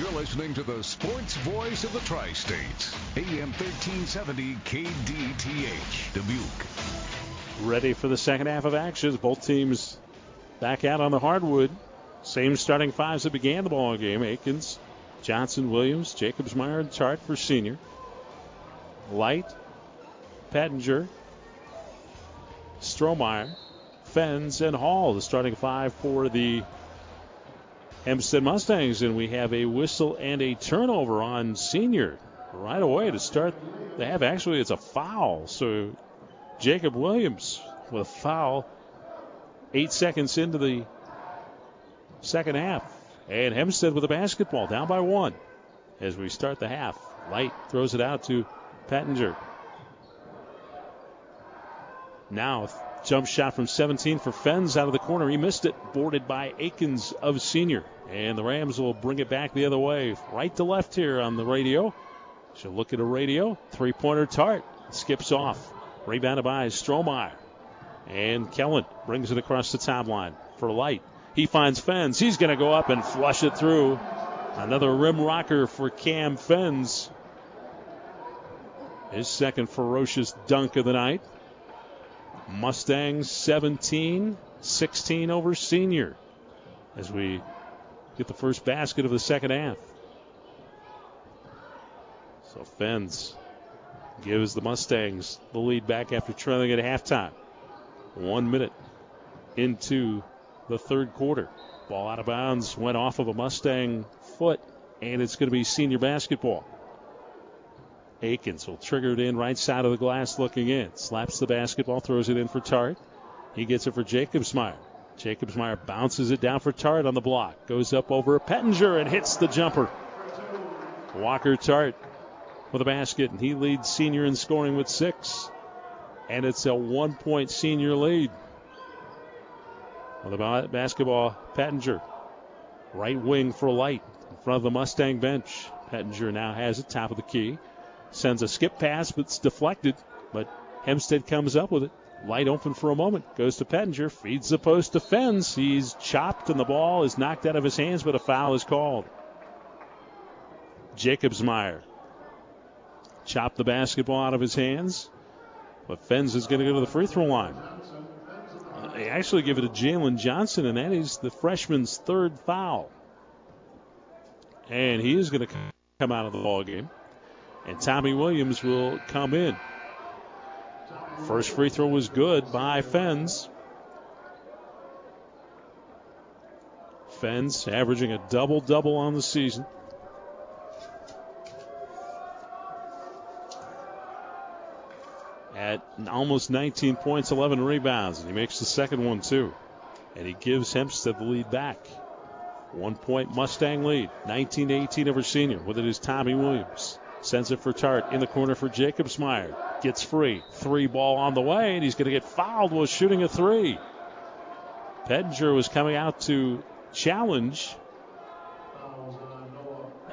You're listening to the sports voice of the Tri States, AM 1370 KDTH, Dubuque. Ready for the second half of action. Both teams back out on the hardwood. Same starting fives that began the ball game. Akins, Johnson, Williams, Jacobsmeyer, and Tart for senior. Light, Pettinger, Strohmeyer, Fens, and Hall. The starting five for the Hempstead Mustangs. And we have a whistle and a turnover on senior right away to start the half. Actually, it's a foul. So Jacob Williams with a foul. Eight seconds into the second half. And Hempstead with a basketball down by one as we start the half. Light throws it out to Pettinger. Now, jump shot from 17 for Fens out of the corner. He missed it, boarded by Akins of senior. And the Rams will bring it back the other way, right to left here on the radio. She'll look at a radio. Three pointer Tart skips off. Rebounded by Strohmeyer. And Kellen brings it across the top line for Light. He finds Fens. He's going to go up and flush it through. Another rim rocker for Cam Fens. His second ferocious dunk of the night. Mustangs 17, 16 over senior as we get the first basket of the second half. So Fens gives the Mustangs the lead back after trailing at halftime. One minute into the third quarter. Ball out of bounds, went off of a Mustang foot, and it's going to be senior basketball. Akins will trigger it in right side of the glass looking in. Slaps the basketball, throws it in for Tart. He gets it for Jacobsmeyer. Jacobsmeyer bounces it down for Tart on the block. Goes up over Pettinger and hits the jumper. Walker Tart with a basket, and he leads senior in scoring with six. And it's a one point senior lead. On the basketball, Pettinger. Right wing for Light in front of the Mustang bench. Pettinger now has it, top of the key. Sends a skip pass, but it's deflected. But Hempstead comes up with it. Light open for a moment. Goes to Pettinger. Feeds the post to Fens. He's chopped and the ball is knocked out of his hands, but a foul is called. Jacobsmeyer chopped the basketball out of his hands. But Fens is going to go to the free throw line. They actually give it to Jalen Johnson, and that is the freshman's third foul. And he is going to come out of the ball game. And Tommy Williams will come in. First free throw was good by Fens. Fens averaging a double double on the season. At almost 19 points, 11 rebounds, and he makes the second one too. And he gives Hempstead the lead back. One point Mustang lead, 19 18 over senior. With it is Tommy Williams. Sends it for Tart in the corner for Jacobsmeyer. Gets free. Three ball on the way, and he's going to get fouled while shooting a three. Pettinger was coming out to challenge.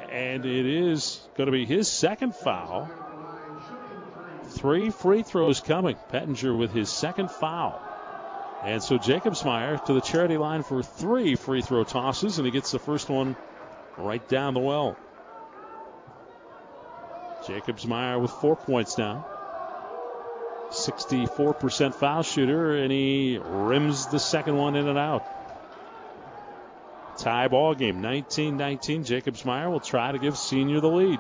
And it is going to be his second foul. Three free throws coming. Pettinger with his second foul. And so Jacobsmeyer to the charity line for three free throw tosses, and he gets the first one right down the well. Jacobsmeyer with four points now. 64% foul shooter, and he rims the second one in and out. Tie ball game, 19-19. Jacobsmeyer will try to give Senior the lead.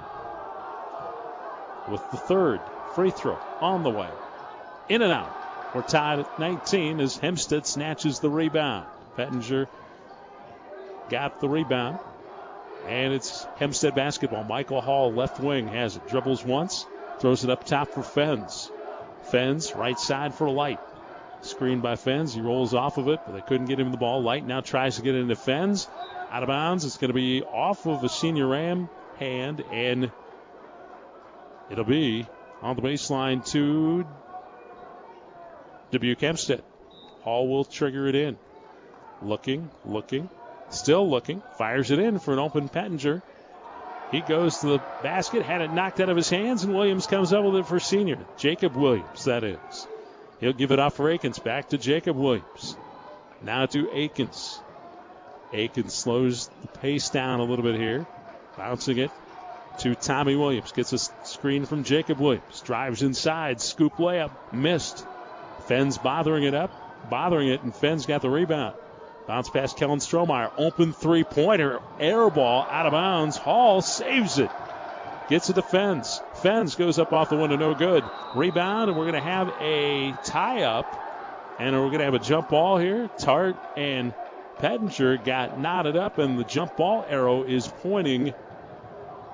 With the third free throw on the way. In and out. We're tied at 19 as Hempstead snatches the rebound. Pettinger got the rebound. And it's Hempstead basketball. Michael Hall, left wing, has it. Dribbles once, throws it up top for Fens. Fens, right side for Light. Screened by Fens. He rolls off of it, but they couldn't get him the ball. Light now tries to get into Fens. Out of bounds. It's going to be off of a senior Ram hand, and It'll be on the baseline to Dubuque Hempstead. Hall will trigger it in. Looking, looking, still looking. Fires it in for an open Pettinger. He goes to the basket, had it knocked out of his hands, and Williams comes up with it for senior. Jacob Williams, that is. He'll give it off for Akins. Back to Jacob Williams. Now to Akins. Akins slows the pace down a little bit here. Bouncing it to Tommy Williams. Gets a screen from Jacob Williams. Drives inside. Scoop layup. Missed. Fens bothering it up. Bothering it, and Fens got the rebound. Bounce past Kellen Strohmeyer. Open three pointer. Air ball out of bounds. Hall saves it. Gets to Fens. Fens goes up off the window. No good. Rebound, and we're going to have a tie up. And we're going to have a jump ball here. Tart and Pettinger got knotted up, and the jump ball arrow is pointing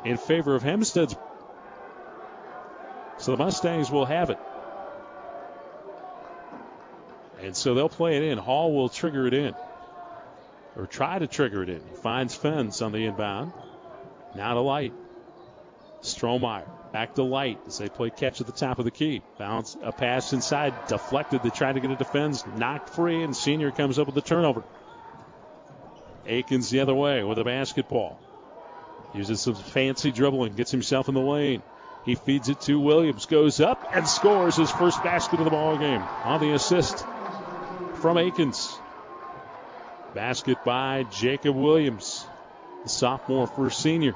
in favor of Hempstead's. So the Mustangs will have it. And so they'll play it in. Hall will trigger it in or try to trigger it in. He finds Fens on the inbound. Now to Light. Strohmeyer back to Light as they play catch at the top of the key. Bounce a pass inside, deflected. They try to get it to Fens, knocked free, and Senior comes up with the turnover. Akins the other way with a basketball. Uses some fancy dribbling, gets himself in the lane. He feeds it to Williams, goes up and scores his first basket of the ball game on the assist from Akins. Basket by Jacob Williams, the sophomore for senior.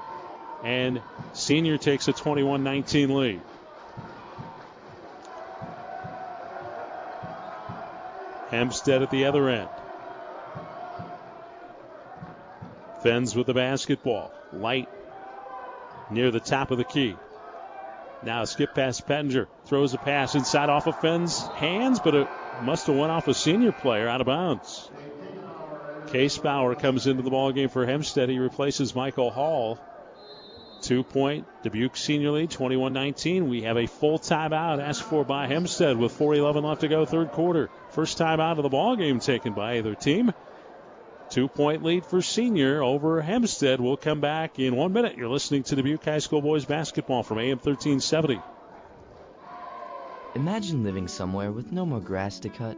And senior takes a 21 19 lead. Hempstead at the other end. Fens with the basketball. Light near the top of the key. Now skip past Pettinger. Throws a pass inside off of Fens' hands, but it must have went off a senior player out of bounds. Casebauer comes into the ball game for Hempstead. He replaces Michael Hall. Two point Dubuque senior lead, 21 19. We have a full timeout asked for by Hempstead with 4.11 left to go, third quarter. First timeout of the ball game taken by either team. Two point lead for senior over Hempstead. We'll come back in one minute. You're listening to Dubuque High School Boys Basketball from AM 1370. Imagine living somewhere with no more grass to cut,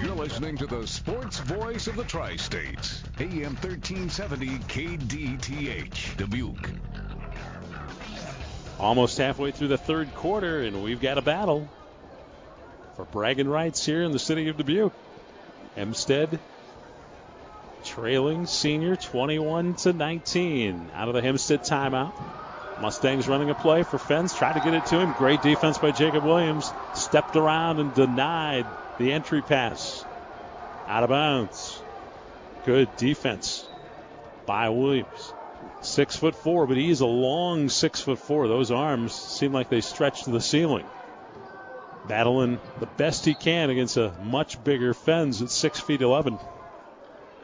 You're listening to the sports voice of the Tri States, AM 1370 KDTH, Dubuque. Almost halfway through the third quarter, and we've got a battle for bragging rights here in the city of Dubuque. Hempstead trailing senior 21 to 19 out of the Hempstead timeout. Mustangs running a play for Fens. Tried to get it to him. Great defense by Jacob Williams. Stepped around and denied the entry pass. Out of bounds. Good defense by Williams. Six foot four, but he's a long six foot four. Those arms seem like they stretch to the ceiling. Battling the best he can against a much bigger Fens at six feet eleven.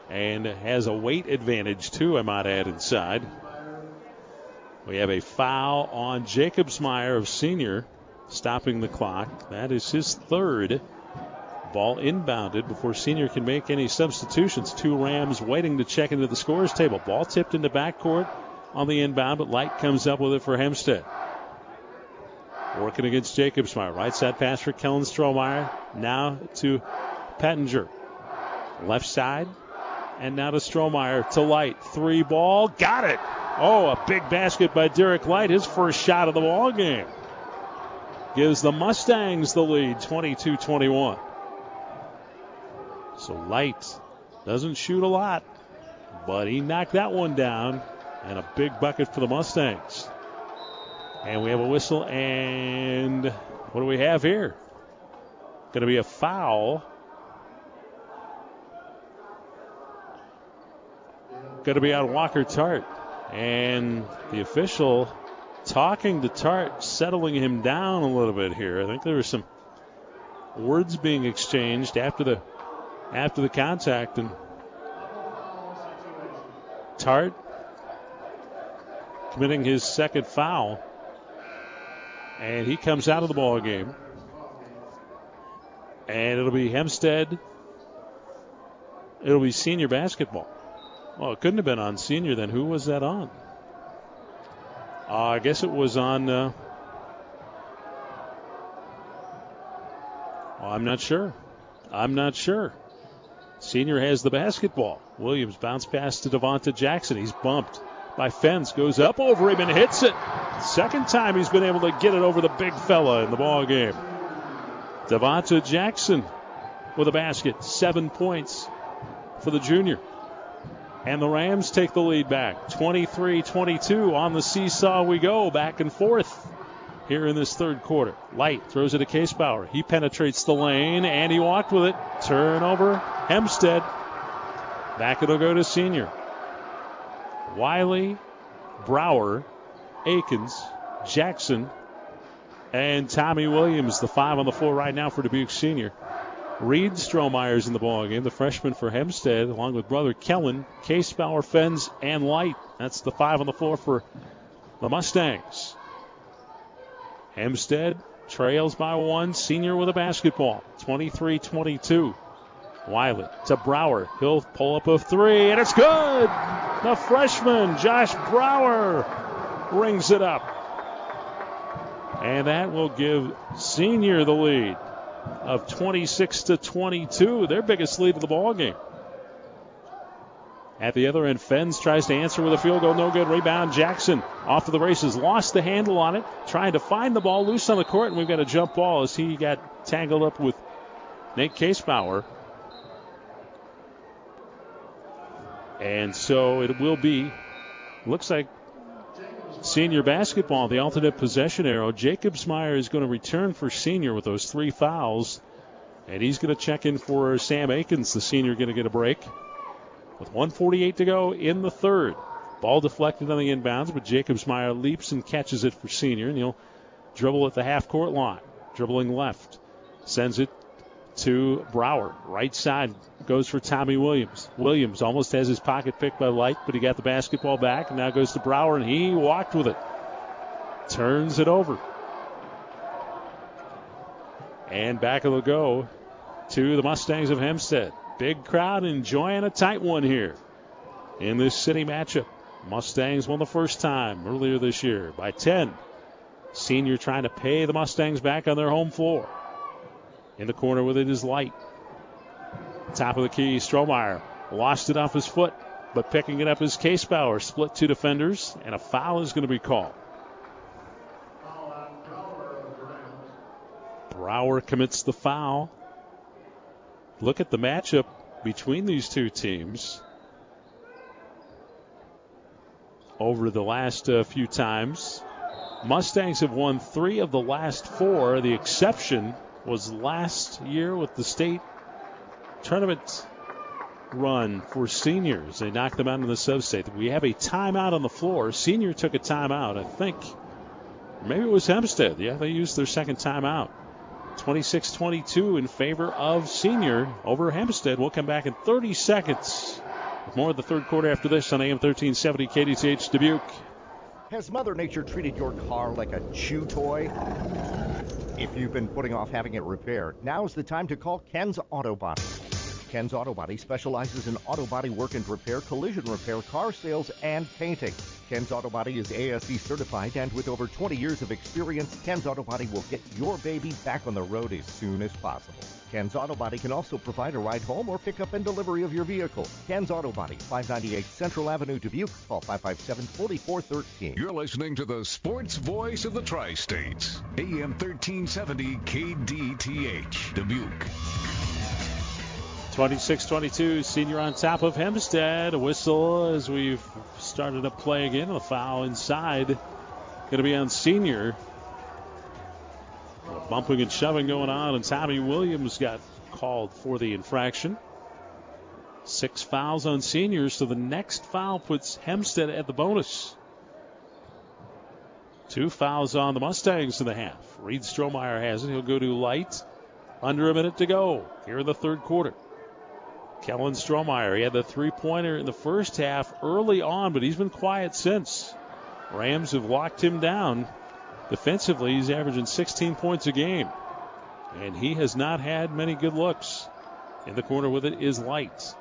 And has a weight advantage too, I might add, inside. We have a foul on Jacobsmeyer of senior, stopping the clock. That is his third. Ball inbounded before senior can make any substitutions. Two Rams waiting to check into the scores table. Ball tipped into backcourt on the inbound, but Light comes up with it for Hempstead. Working against Jacobsmeyer. Right side pass for Kellen Strohmeyer. Now to Pettinger. Left side. And now to Strohmeyer to Light. Three ball. Got it. Oh, a big basket by Derek Light. His first shot of the ball game. gives the Mustangs the lead 22 21. So Light doesn't shoot a lot, but he knocked that one down and a big bucket for the Mustangs. And we have a whistle, and what do we have here? Going to be a foul. Going to be on Walker Tart. And the official talking to Tart, settling him down a little bit here. I think there were some words being exchanged after the after the contact, and Tart committing his second foul, and he comes out of the ball game. And it'll be Hempstead. It'll be senior basketball. Well, it couldn't have been on senior then. Who was that on? Uh, I guess it was on. Uh, well, I'm not sure. I'm not sure. Senior has the basketball. Williams bounce pass to Devonta Jackson. He's bumped by Fens. Goes up over him and hits it. Second time he's been able to get it over the big fella in the ball game. Devonta Jackson with a basket. Seven points for the junior. And the Rams take the lead back. 23 22 on the seesaw we go, back and forth here in this third quarter. Light throws it to Casebauer. He penetrates the lane and he walked with it. Turnover, Hempstead. Back it'll go to senior. Wiley, Brower, Akins, Jackson, and Tommy Williams, the five on the floor right now for Dubuque Senior. Reed Strohmeyer's in the ball game, the freshman for Hempstead, along with brother Kellen, Casebauer, Fens, and Light. That's the five on the floor for the Mustangs. Hempstead trails by one. Senior with a basketball. 23 22. Wiley to Brower. He'll pull up a three, and it's good. The freshman, Josh Brower, rings it up. And that will give Senior the lead of 26 to 22, their biggest lead of the ball game. At the other end, Fens tries to answer with a field goal. No good. Rebound. Jackson off to the races. Lost the handle on it. Trying to find the ball loose on the court. And we've got a jump ball as he got tangled up with Nate Casebauer. And so it will be, looks like senior basketball, the alternate possession arrow. Jacobsmeyer is going to return for senior with those three fouls. And he's going to check in for Sam Akins, the senior, going to get a break. With 148 to go in the third. Ball deflected on the inbounds, but Jacobsmeyer leaps and catches it for senior, and he'll dribble at the half court line. Dribbling left. Sends it to Brower. Right side goes for Tommy Williams. Williams almost has his pocket picked by Light, but he got the basketball back, and now goes to Brower, and he walked with it. Turns it over. And back it'll go to the Mustangs of Hempstead. Big crowd enjoying a tight one here in this city matchup. Mustangs won the first time earlier this year by 10. Senior trying to pay the Mustangs back on their home floor. In the corner with it is Light. Top of the key, Strohmeyer lost it off his foot, but picking it up is Casebauer. Split two defenders, and a foul is going to be called. Brower commits the foul. Look at the matchup between these two teams over the last uh, few times. Mustangs have won three of the last four. The exception was last year with the state tournament run for seniors. They knocked them out in the sub-state. We have a timeout on the floor. Senior took a timeout, I think. Maybe it was Hempstead. Yeah, they used their second timeout. 26 22 in favor of Senior over Hempstead. We'll come back in 30 seconds more of the third quarter after this on AM 1370 KDTH Dubuque. Has Mother Nature treated your car like a chew toy? If you've been putting off having it repaired, now's the time to call Ken's Auto Body. Ken's Auto Body specializes in auto body work and repair, collision repair, car sales, and painting. Ken's Auto Body is ASE certified, and with over 20 years of experience, Ken's Auto Body will get your baby back on the road as soon as possible. Ken's Auto Body can also provide a ride home or pickup and delivery of your vehicle. Ken's Auto Body, 598 Central Avenue, Dubuque. Call 557-4413. You're listening to the sports voice of the Tri-States. AM 1370 KDTH, Dubuque. 26-22, senior on top of Hempstead. A whistle as we've started to play again. A foul inside. Going to be on senior. Bumping and shoving going on, and Tommy Williams got called for the infraction. Six fouls on seniors, so the next foul puts Hempstead at the bonus. Two fouls on the Mustangs in the half. Reed Strohmeyer has it. He'll go to light. Under a minute to go here in the third quarter. Kellen Strohmeyer, he had the three pointer in the first half early on, but he's been quiet since. Rams have locked him down. Defensively, he's averaging 16 points a game. And he has not had many good looks. In the corner with it is Light.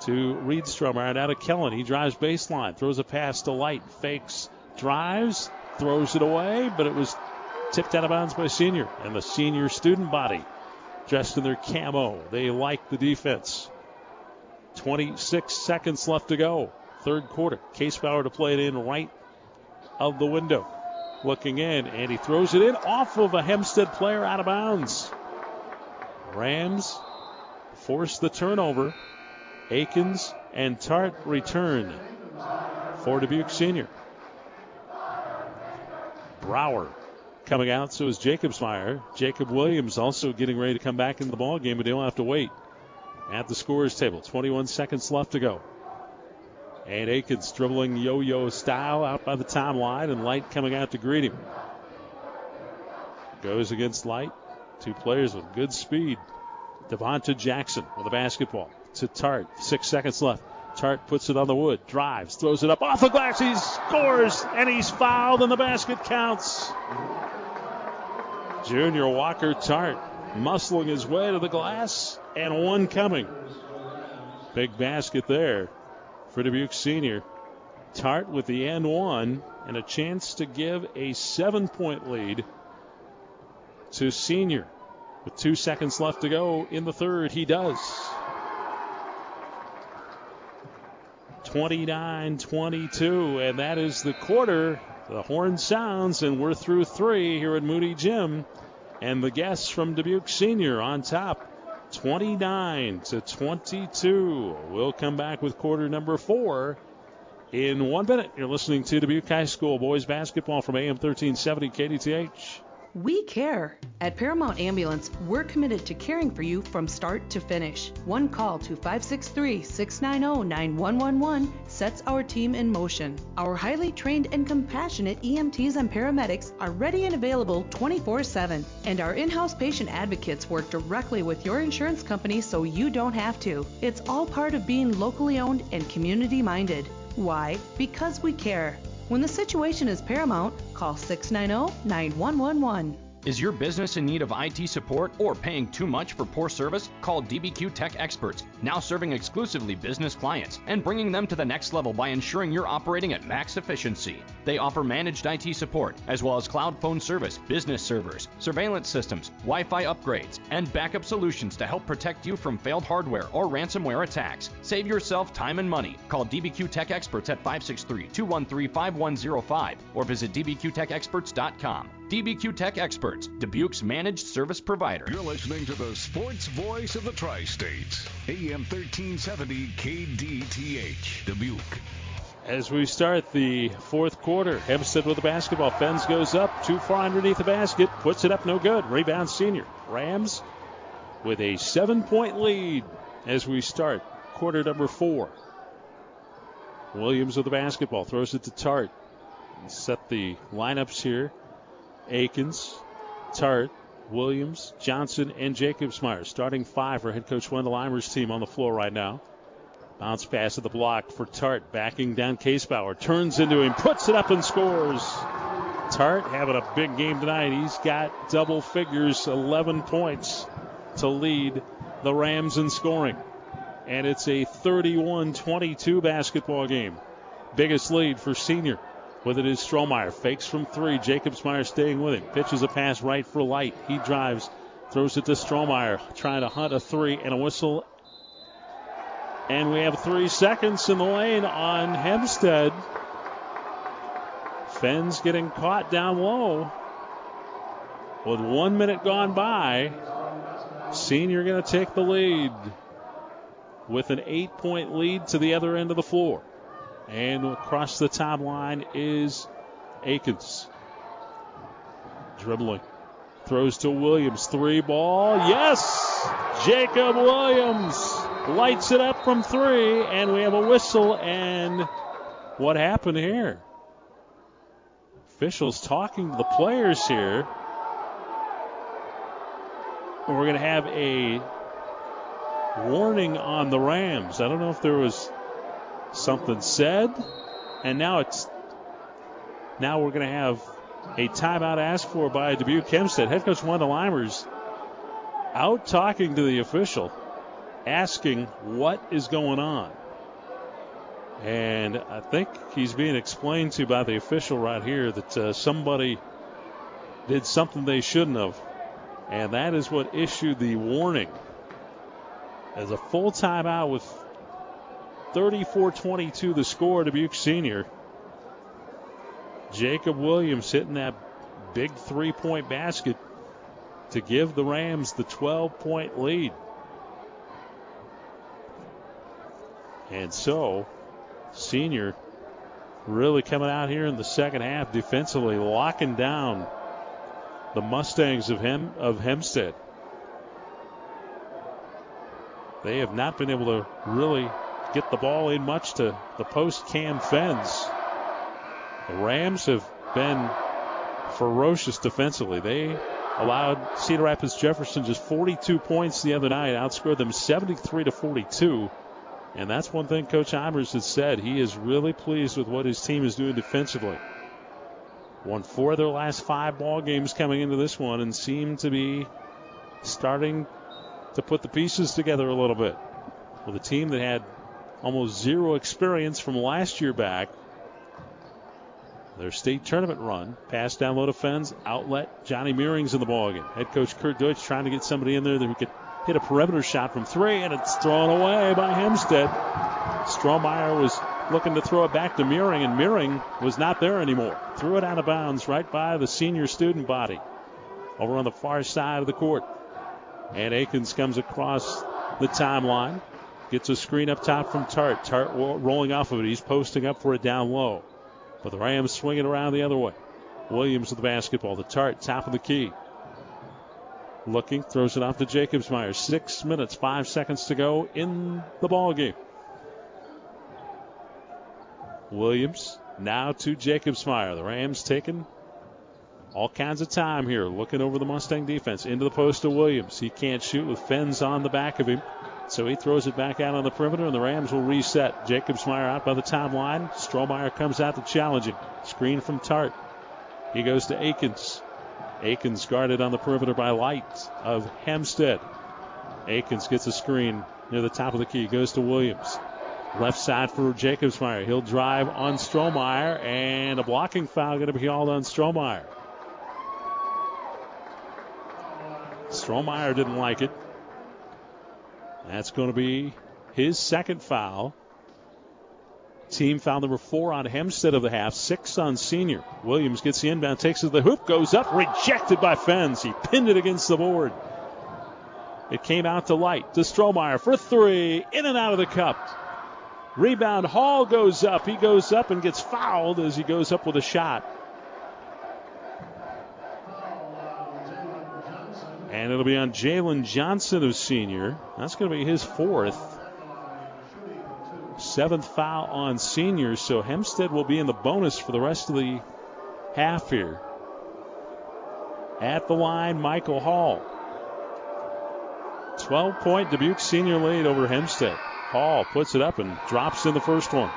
To Reed Strohmeyer, out of Kellen. He drives baseline, throws a pass to Light, fakes, drives, throws it away, but it was tipped out of bounds by Senior. And the Senior student body dressed in their camo. They like the defense. 26 seconds left to go. Third quarter. Casebauer to play it in right of the window. Looking in, and he throws it in off of a Hempstead player out of bounds. Rams force the turnover. Akins and Tart return for Dubuque Senior. Brower coming out, so is Jacobsmeyer. Jacob Williams also getting ready to come back in the ball game, but don't have to wait. At the scorers table, 21 seconds left to go. And Akins dribbling yo-yo style out by the timeline, and Light coming out to greet him. Goes against Light. Two players with good speed. Devonta Jackson with a basketball to Tart. Six seconds left. Tart puts it on the wood, drives, throws it up off the glass. He scores, and he's fouled, and the basket counts. Junior Walker Tart muscling his way to the glass, and one coming. Big basket there for Dubuque Senior. Tart with the end one and a chance to give a seven point lead to Senior. With two seconds left to go in the third, he does. 29 22, and that is the quarter. The horn sounds, and we're through three here at Moody Gym. And the guests from Dubuque Senior on top 29 to 22. We'll come back with quarter number four in one minute. You're listening to Dubuque High School boys basketball from AM 1370 KDTH. We care. At Paramount Ambulance, we're committed to caring for you from start to finish. One call to 563 690 9111 sets our team in motion. Our highly trained and compassionate EMTs and paramedics are ready and available 24 7. And our in house patient advocates work directly with your insurance company so you don't have to. It's all part of being locally owned and community minded. Why? Because we care. When the situation is paramount, call 690 9111. Is your business in need of IT support or paying too much for poor service? Call DBQ Tech Experts, now serving exclusively business clients and bringing them to the next level by ensuring you're operating at max efficiency. They offer managed IT support, as well as cloud phone service, business servers, surveillance systems, Wi Fi upgrades, and backup solutions to help protect you from failed hardware or ransomware attacks. Save yourself time and money. Call DBQ Tech Experts at 563 213 5105 or visit dbqtechexperts.com. DBQ Tech Experts, Dubuque's managed service provider. You're listening to the sports voice of the Tri States, AM 1370 KDTH, Dubuque. As we start the fourth quarter, Hempstead with the basketball. Fens goes up, too far underneath the basket, puts it up, no good. Rebound senior. Rams with a seven point lead as we start quarter number four. Williams with the basketball, throws it to Tart. Set the lineups here. Akins, Tart, Williams, Johnson, and Jacobsmeyer. Starting five for head coach Wendell Eimers' team on the floor right now. Bounce pass at the block for Tart, backing down Casebauer. Turns into him, puts it up and scores. Tart having a big game tonight. He's got double figures, 11 points to lead the Rams in scoring. And it's a 31 22 basketball game. Biggest lead for senior. With it is Strohmeyer. Fakes from three. Jacobsmeyer staying with him. Pitches a pass right for Light. He drives, throws it to Strohmeyer, trying to hunt a three and a whistle. And we have three seconds in the lane on Hempstead. Fens getting caught down low. With one minute gone by, Senior going to take the lead with an eight point lead to the other end of the floor. And across the top line is Akins. Dribbling. Throws to Williams. Three ball. Yes! Jacob Williams lights it up from three. And we have a whistle. And what happened here? Officials talking to the players here. We're going to have a warning on the Rams. I don't know if there was something said, and now it's now we're going to have a timeout asked for by Dubuque Hempstead. Head coach Wendell Eimers out talking to the official, asking what is going on. And I think he's being explained to by the official right here that uh, somebody did something they shouldn't have. And that is what issued the warning. As a full timeout with 34 22 the score, Dubuque Senior. Jacob Williams hitting that big three point basket to give the Rams the 12 point lead. And so, Senior really coming out here in the second half defensively, locking down the Mustangs of Hem of Hempstead. They have not been able to really get the ball in much to the post Cam Fens. The Rams have been ferocious defensively. They allowed Cedar Rapids Jefferson just 42 points the other night, outscored them 73 to 42. And that's one thing Coach Eimers has said. He is really pleased with what his team is doing defensively. Won four of their last five ball games coming into this one and seem to be starting to put the pieces together a little bit. With a team that had almost zero experience from last year back. Their state tournament run. Pass down low to Fens. Outlet. Johnny Mearing's in the ballgame. Head coach Kurt Deutsch trying to get somebody in there that could hit a perimeter shot from three, and it's thrown away by Hempstead. Strohmeyer was looking to throw it back to Mearing, and Mearing was not there anymore. Threw it out of bounds right by the senior student body over on the far side of the court. And Akins comes across the timeline. Gets a screen up top from Tart. Tart rolling off of it. He's posting up for it down low. But the Rams swinging around the other way. Williams with the basketball. The Tart, top of the key. Looking, throws it off to Jacobsmeyer. Six minutes, five seconds to go in the ball game. Williams now to Jacobsmeyer. The Rams taking all kinds of time here. Looking over the Mustang defense into the post to Williams. He can't shoot with Fens on the back of him. So he throws it back out on the perimeter, and the Rams will reset. Jacobsmeyer out by the top line. Strohmeyer comes out to challenge him. Screen from Tart. He goes to Akins. Akins guarded on the perimeter by Light of Hempstead. Akins gets a screen near the top of the key. Goes to Williams. Left side for Jacobsmeyer. He'll drive on Strohmeyer, and a blocking foul going to be called on Strohmeyer. Strohmeyer didn't like it. That's going to be his second foul. Team foul number four on Hempstead of the half, six on senior. Williams gets the inbound, takes it to the hoop, goes up, rejected by Fens. He pinned it against the board. It came out to Light, to Strohmeyer for three, in and out of the cup. Rebound, Hall goes up. He goes up and gets fouled as he goes up with a shot. And it'll be on Jalen Johnson, who's senior. That's going to be his fourth. Seventh foul on senior, so Hempstead will be in the bonus for the rest of the half here. At the line, Michael Hall. 12 point Dubuque senior lead over Hempstead. Hall puts it up and drops in the first one.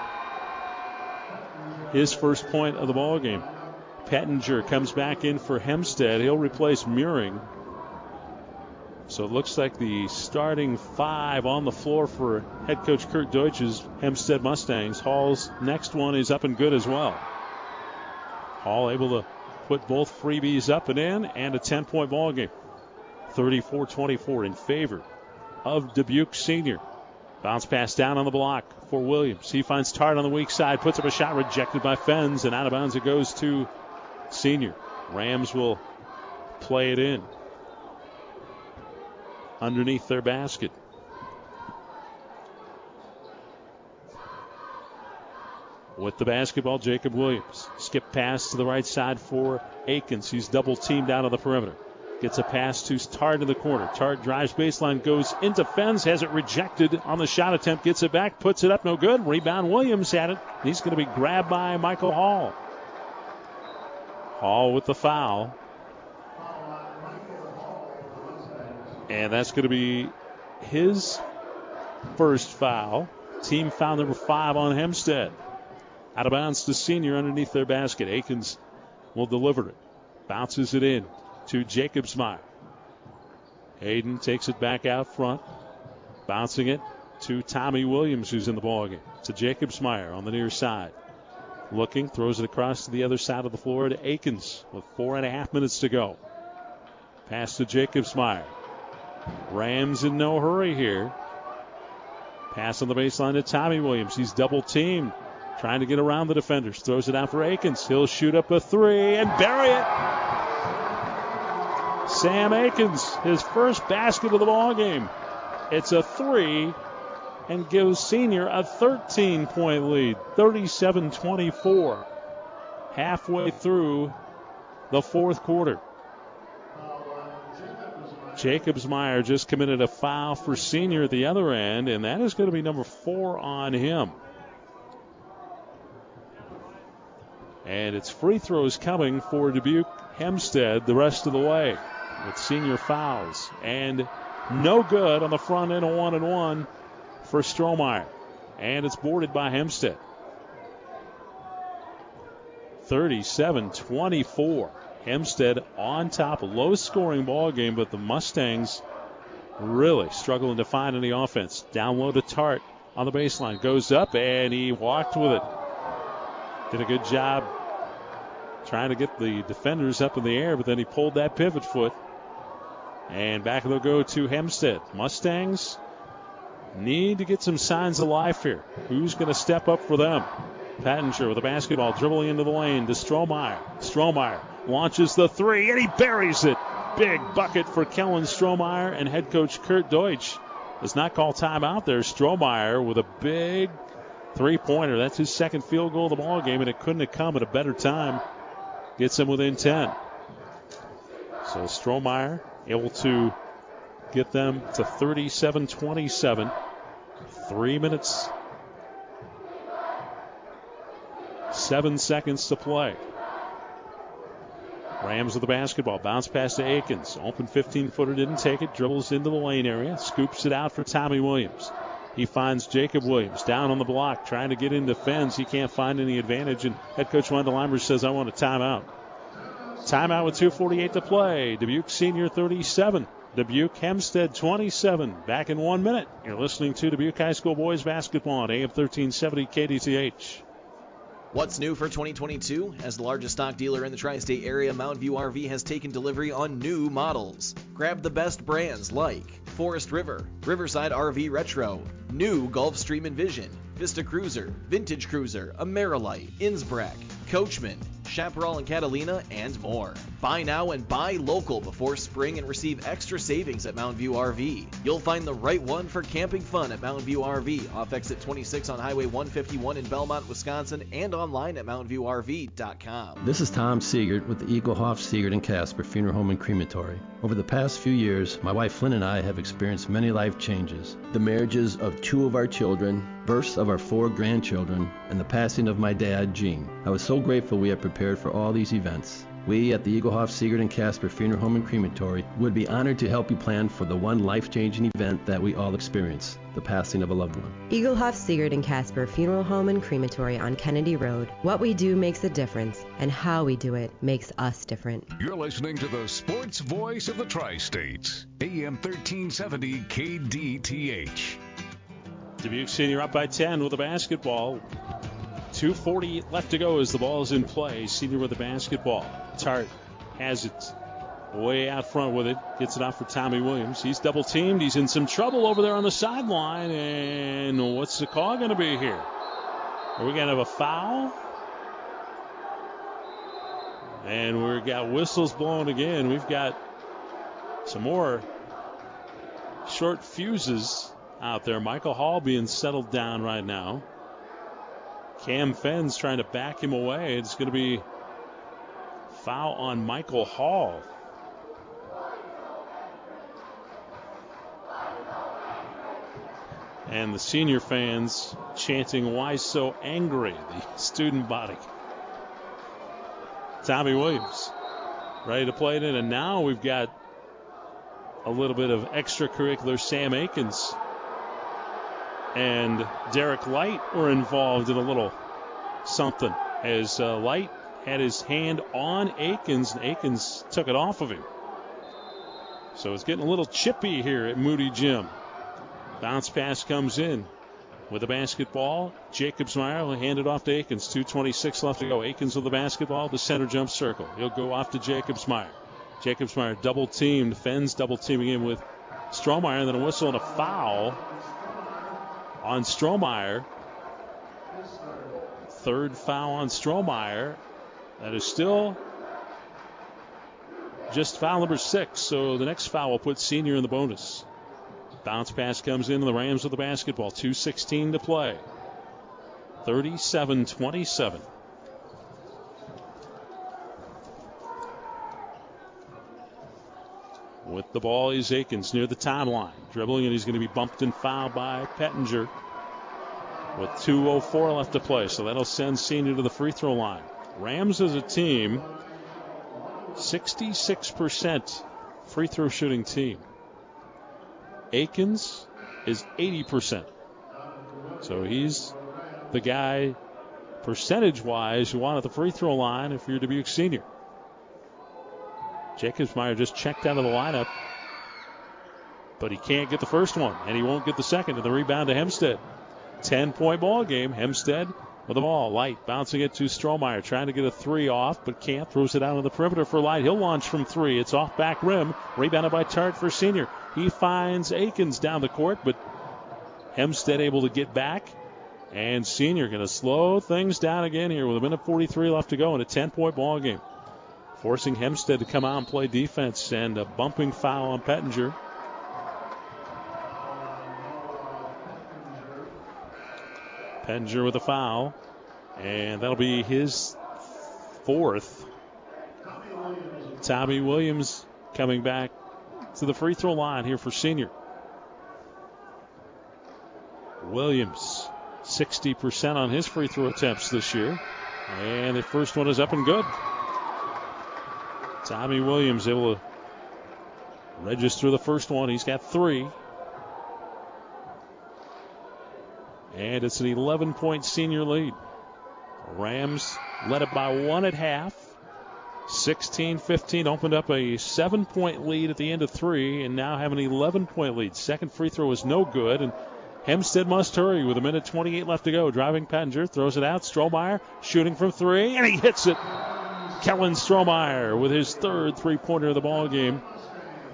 His first point of the ball game. Pettinger comes back in for Hempstead. He'll replace Mearing. So it looks like the starting five on the floor for head coach Kurt Deutsch's Hempstead Mustangs. Hall's next one is up and good as well. Hall able to put both freebies up and in, and a 10 point ball game. 34 24 in favor of Dubuque Senior. Bounce pass down on the block for Williams. He finds Tart on the weak side, puts up a shot rejected by Fens, and out of bounds it goes to Senior. Rams will play it in underneath their basket. With the basketball, Jacob Williams. Skip pass to the right side for Akins. He's double teamed out of the perimeter. Gets a pass to Tart in the corner. Tart drives baseline, goes into Fens, has it rejected on the shot attempt, gets it back, puts it up, no good. Rebound, Williams had it. He's going to be grabbed by Michael Hall. Hall with the foul. And that's going to be his first foul. Team foul number five on Hempstead. Out of bounds to senior underneath their basket. Akins will deliver it. Bounces it in to Jacobsmeyer. Hayden takes it back out front. Bouncing it to Tommy Williams, who's in the ballgame. To Jacobsmeyer on the near side. Looking, throws it across to the other side of the floor to Akins with four and a half minutes to go. Pass to Jacobsmeyer. Rams in no hurry here. Pass on the baseline to Tommy Williams. He's double teamed. Trying to get around the defenders. Throws it out for Akins. He'll shoot up a three and bury it. Sam Akins, his first basket of the ball game. It's a three and gives Senior a 13 point lead, 37 24. Halfway through the fourth quarter. Jacobsmeyer just committed a foul for Senior at the other end, and that is going to be number four on him. And it's free throws coming for Dubuque Hempstead the rest of the way with senior fouls. And no good on the front end of one and one for Strohmeyer. And it's boarded by Hempstead. 37 24. Hempstead on top, low scoring ball game, but the Mustangs really struggling to find any offense. Down low to Tart on the baseline. Goes up and he walked with it. Did a good job trying to get the defenders up in the air, but then he pulled that pivot foot. And back they'll go to Hempstead. Mustangs need to get some signs of life here. Who's going to step up for them? Pettinger with the basketball dribbling into the lane to Strohmeyer. Strohmeyer launches the three and he buries it. Big bucket for Kellen Strohmeyer and head coach Kurt Deutsch does not call timeout there. Strohmeyer with a big three pointer. That's his second field goal of the ball game, and it couldn't have come at a better time. Gets him within 10. So Strohmeyer able to get them to 37 27. Three minutes, seven seconds to play. Rams with the basketball. Bounce pass to Akins. Open 15 footer, didn't take it. Dribbles into the lane area. Scoops it out for Tommy Williams. He finds Jacob Williams down on the block, trying to get into Fens. He can't find any advantage, and head coach Wendell Eimers says, I want a timeout. Timeout with 2.48 to play. Dubuque Senior 37. Dubuque Hempstead 27. Back in one minute. You're listening to Dubuque High School Boys Basketball on AM 1370 KDTH. What's new for 2022? As the largest stock dealer in the tri state area, Mountain View RV has taken delivery on new models. Grab the best brands like Forest River, Riverside RV Retro, new Gulfstream Envision, Vista Cruiser, Vintage Cruiser, Amerilite, Innsbruck, Coachman, Chaparral and Catalina, and more. Buy now and buy local before spring and receive extra savings at Mountain View RV. You'll find the right one for camping fun at Mountain View RV, off exit 26 on Highway 151 in Belmont, Wisconsin, and online at mountainviewrv.com. This is Tom Siegert with the Eagle Egelhof Siegert and Casper Funeral Home and Crematory. Over the past few years, my wife Flynn and I have experienced many life changes. The marriages of two of our children, births of our four grandchildren, and the passing of my dad, Gene. I was so grateful we had prepared for all these events. We at the Egelhof, Siegert, and Casper Funeral Home and Crematory would be honored to help you plan for the one life changing event that we all experience the passing of a loved one. Egelhof, Siegert, and Casper Funeral Home and Crematory on Kennedy Road. What we do makes a difference, and how we do it makes us different. You're listening to the sports voice of the Tri States, AM 1370 KDTH. Dubuque Senior up by 10 with a basketball. 2.40 left to go as the ball is in play. Senior with the basketball. Tart has it way out front with it. Gets it off for Tommy Williams. He's double teamed. He's in some trouble over there on the sideline. And what's the call going to be here? Are we going to have a foul? And we've got whistles blowing again. We've got some more short fuses out there. Michael Hall being settled down right now. Cam Fens trying to back him away. It's going to be foul on Michael Hall. And the senior fans chanting, Why so angry? The student body. Tommy Williams ready to play it in. And now we've got a little bit of extracurricular Sam Akins and Derek Light were involved in a little something as uh, Light had his hand on Akins and Akins took it off of him. So it's getting a little chippy here at Moody Gym. Bounce pass comes in with the basketball. Jacobsmeyer will hand it off to Akins. 2.26 left to go. Akins with the basketball, the center jump circle. He'll go off to Jacobsmeyer. Jacobsmeyer double teamed. Fens double teaming him with Strohmeyer, and then a whistle and a foul on Strohmeyer. Third foul on Strohmeyer. That is still just foul number six. So the next foul will put senior in the bonus. Bounce pass comes in, the Rams with the basketball. 2.16 to play. 37 27. With the ball is Akins near the timeline. Dribbling, and he's going to be bumped and fouled by Pettinger with 2.04 left to play. So that'll send Senior to the free throw line. Rams as a team, 66% free throw shooting team. Akins is 80%. So he's the guy, percentage wise, who won at the free throw line if you're Dubuque Senior. Jacobsmeyer just checked out of the lineup, but he can't get the first one, and he won't get the second. And the rebound to Hempstead. 10 point ball game. Hempstead with the ball. Light bouncing it to Strohmeyer, trying to get a three off, but can't. Throws it out on the perimeter for Light. He'll launch from three. It's off back rim. Rebounded by Tart for senior. He finds Akins down the court, but Hempstead able to get back. And senior going to slow things down again here with a minute 43 left to go in a 10 point ball game. Forcing Hempstead to come out and play defense and a bumping foul on Pettinger. Pettinger with a foul. And that'll be his fourth. Tommy Williams coming back to the free throw line here for senior. Williams, 60% on his free throw attempts this year. And the first one is up and good. Tommy Williams able to register the first one. He's got three. And it's an 11 point senior lead. Rams led it by one at half. 16 15 opened up a seven point lead at the end of three and now have an 11 point lead. Second free throw is no good. And Hempstead must hurry with a minute 28 left to go. Driving Pettinger throws it out. Strohmeyer shooting from three and he hits it. Kellen Strohmeyer with his third three pointer of the ball game.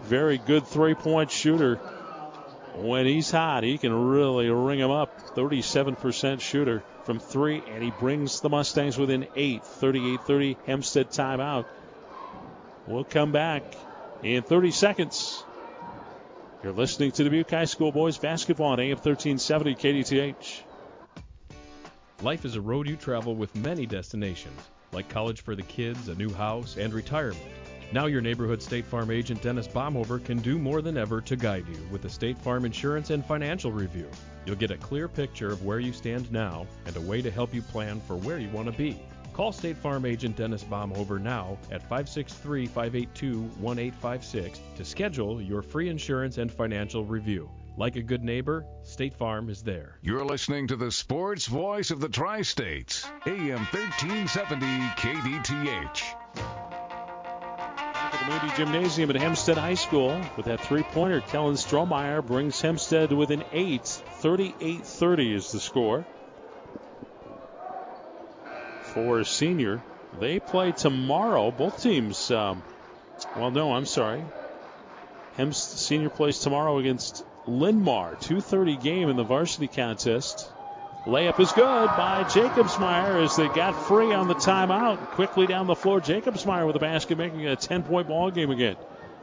Very good three point shooter when he's hot, he can really ring him up. 37% shooter from three, and he brings the Mustangs within eight. 38 30, Hempstead timeout. We'll come back in 30 seconds. You're listening to Dubuque High School Boys Basketball on AM 1370 KDTH. Life is a road you travel with many destinations, like college for the kids, a new house, and retirement. Now your neighborhood State Farm agent Dennis Baumhover can do more than ever to guide you with a State Farm insurance and financial review. You'll get a clear picture of where you stand now and a way to help you plan for where you want to be. Call State Farm agent Dennis Baumhover now at 563 582 1856 to schedule your free insurance and financial review. Like a good neighbor, State Farm is there. You're listening to the sports voice of the Tri States, AM 1370 KDTH. Back at the Moody Gymnasium at Hempstead High School with that three pointer. Kellen Strohmeyer brings Hempstead within eight. 38 30 is the score. For senior, they play tomorrow. Both teams, um, well, no, I'm sorry. Hempstead senior plays tomorrow against Linn-Mar. 2:30 game in the varsity contest. Layup is good by Jacobsmeyer as they got free on the timeout. Quickly down the floor, Jacobsmeyer with a basket, making it a 10-point ball game again.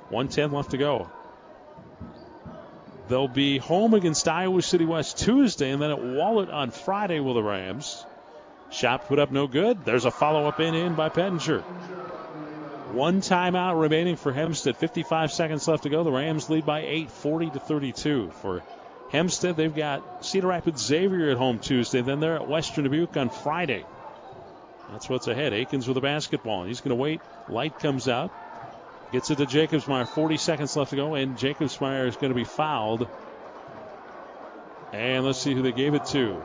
110 left to go. They'll be home against Iowa City West Tuesday, and then at Wahlert on Friday with the Rams. Shot put up no good. There's a follow-up in in by Pettinger. One timeout remaining for Hempstead. 55 seconds left to go. The Rams lead by 8, 40 to 32. For Hempstead, they've got Cedar Rapids Xavier at home Tuesday. Then they're at Western Dubuque on Friday. That's what's ahead. Akins with a basketball. He's going to wait. Light comes out. Gets it to Jacobsmeyer. 40 seconds left to go, and Jacobsmeyer is going to be fouled. And let's see who they gave it to.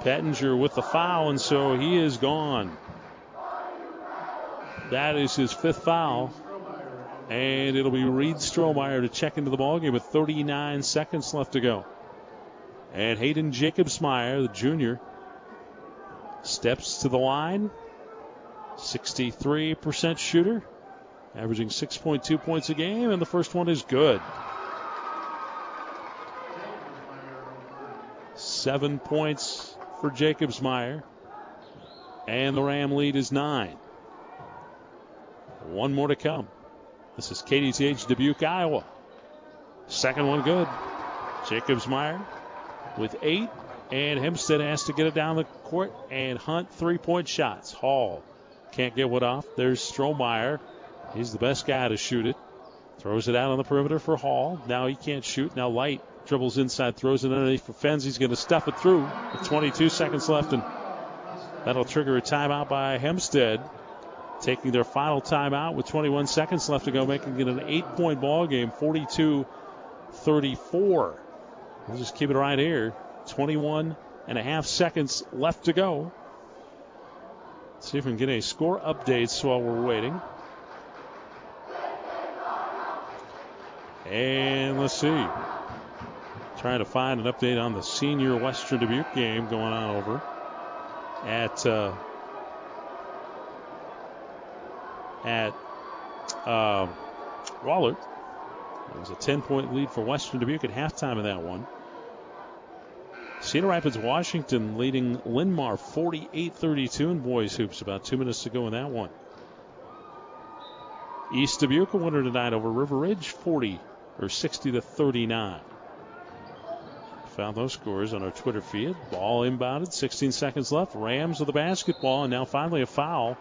Pettinger with the foul, and so he is gone. That is his fifth foul. And it'll be Reed Strohmeyer to check into the ballgame with 39 seconds left to go. And Hayden Jacobsmeyer, the junior, steps to the line. 63% shooter, averaging 6.2 points a game, and the first one is good. Seven points for Jacobsmeyer, and the Ram lead is nine. One more to come. This is KDTH Dubuque, Iowa. Second one good. Jacobsmeyer with eight, and Hempstead has to get it down the court and hunt three point shots. Hall can't get one off. There's Strohmeyer. He's the best guy to shoot it. Throws it out on the perimeter for Hall. Now he can't shoot. Now Light dribbles inside, throws it underneath for Fens. He's going to stuff it through with 22 seconds left, and that'll trigger a timeout by Hempstead taking their final timeout with 21 seconds left to go, making it an eight point ball game, 42 34. We'll just keep it right here. 21 and a half seconds left to go. See if we can get any score updates while we're waiting. And let's see. Trying to find an update on the senior Western Dubuque game going on over at uh, at um, Wahlert. It was a 10 point lead for Western Dubuque at halftime of that one. Cedar Rapids, Washington leading Linn-Mar 48 32 in boys hoops. About two minutes to go in that one. East Dubuque a winner tonight over River Ridge 40 or 60 to 39. Found those scores on our Twitter feed. Ball inbounded, 16 seconds left. Rams with the basketball, and now finally a foul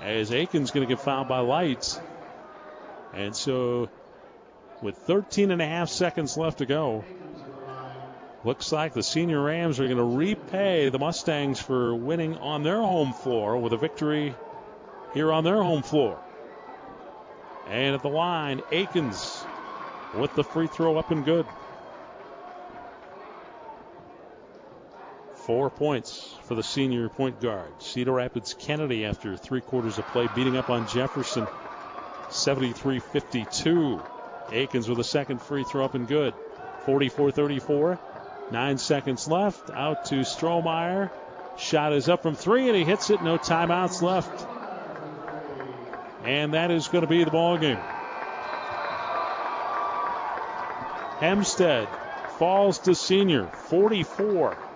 as Akins going to get fouled by Lights. And so, with 13 and a half seconds left to go, looks like the senior Rams are going to repay the Mustangs for winning on their home floor with a victory here on their home floor. And at the line, Akins with the free throw up and good. Four points for the senior point guard. Cedar Rapids Kennedy, after three quarters of play, beating up on Jefferson 73 52. Akins with a second free throw up and good. 44 34. Nine seconds left. Out to Strohmeyer. Shot is up from three, and he hits it. No timeouts left. And that is going to be the ball game. Hempstead falls to senior 44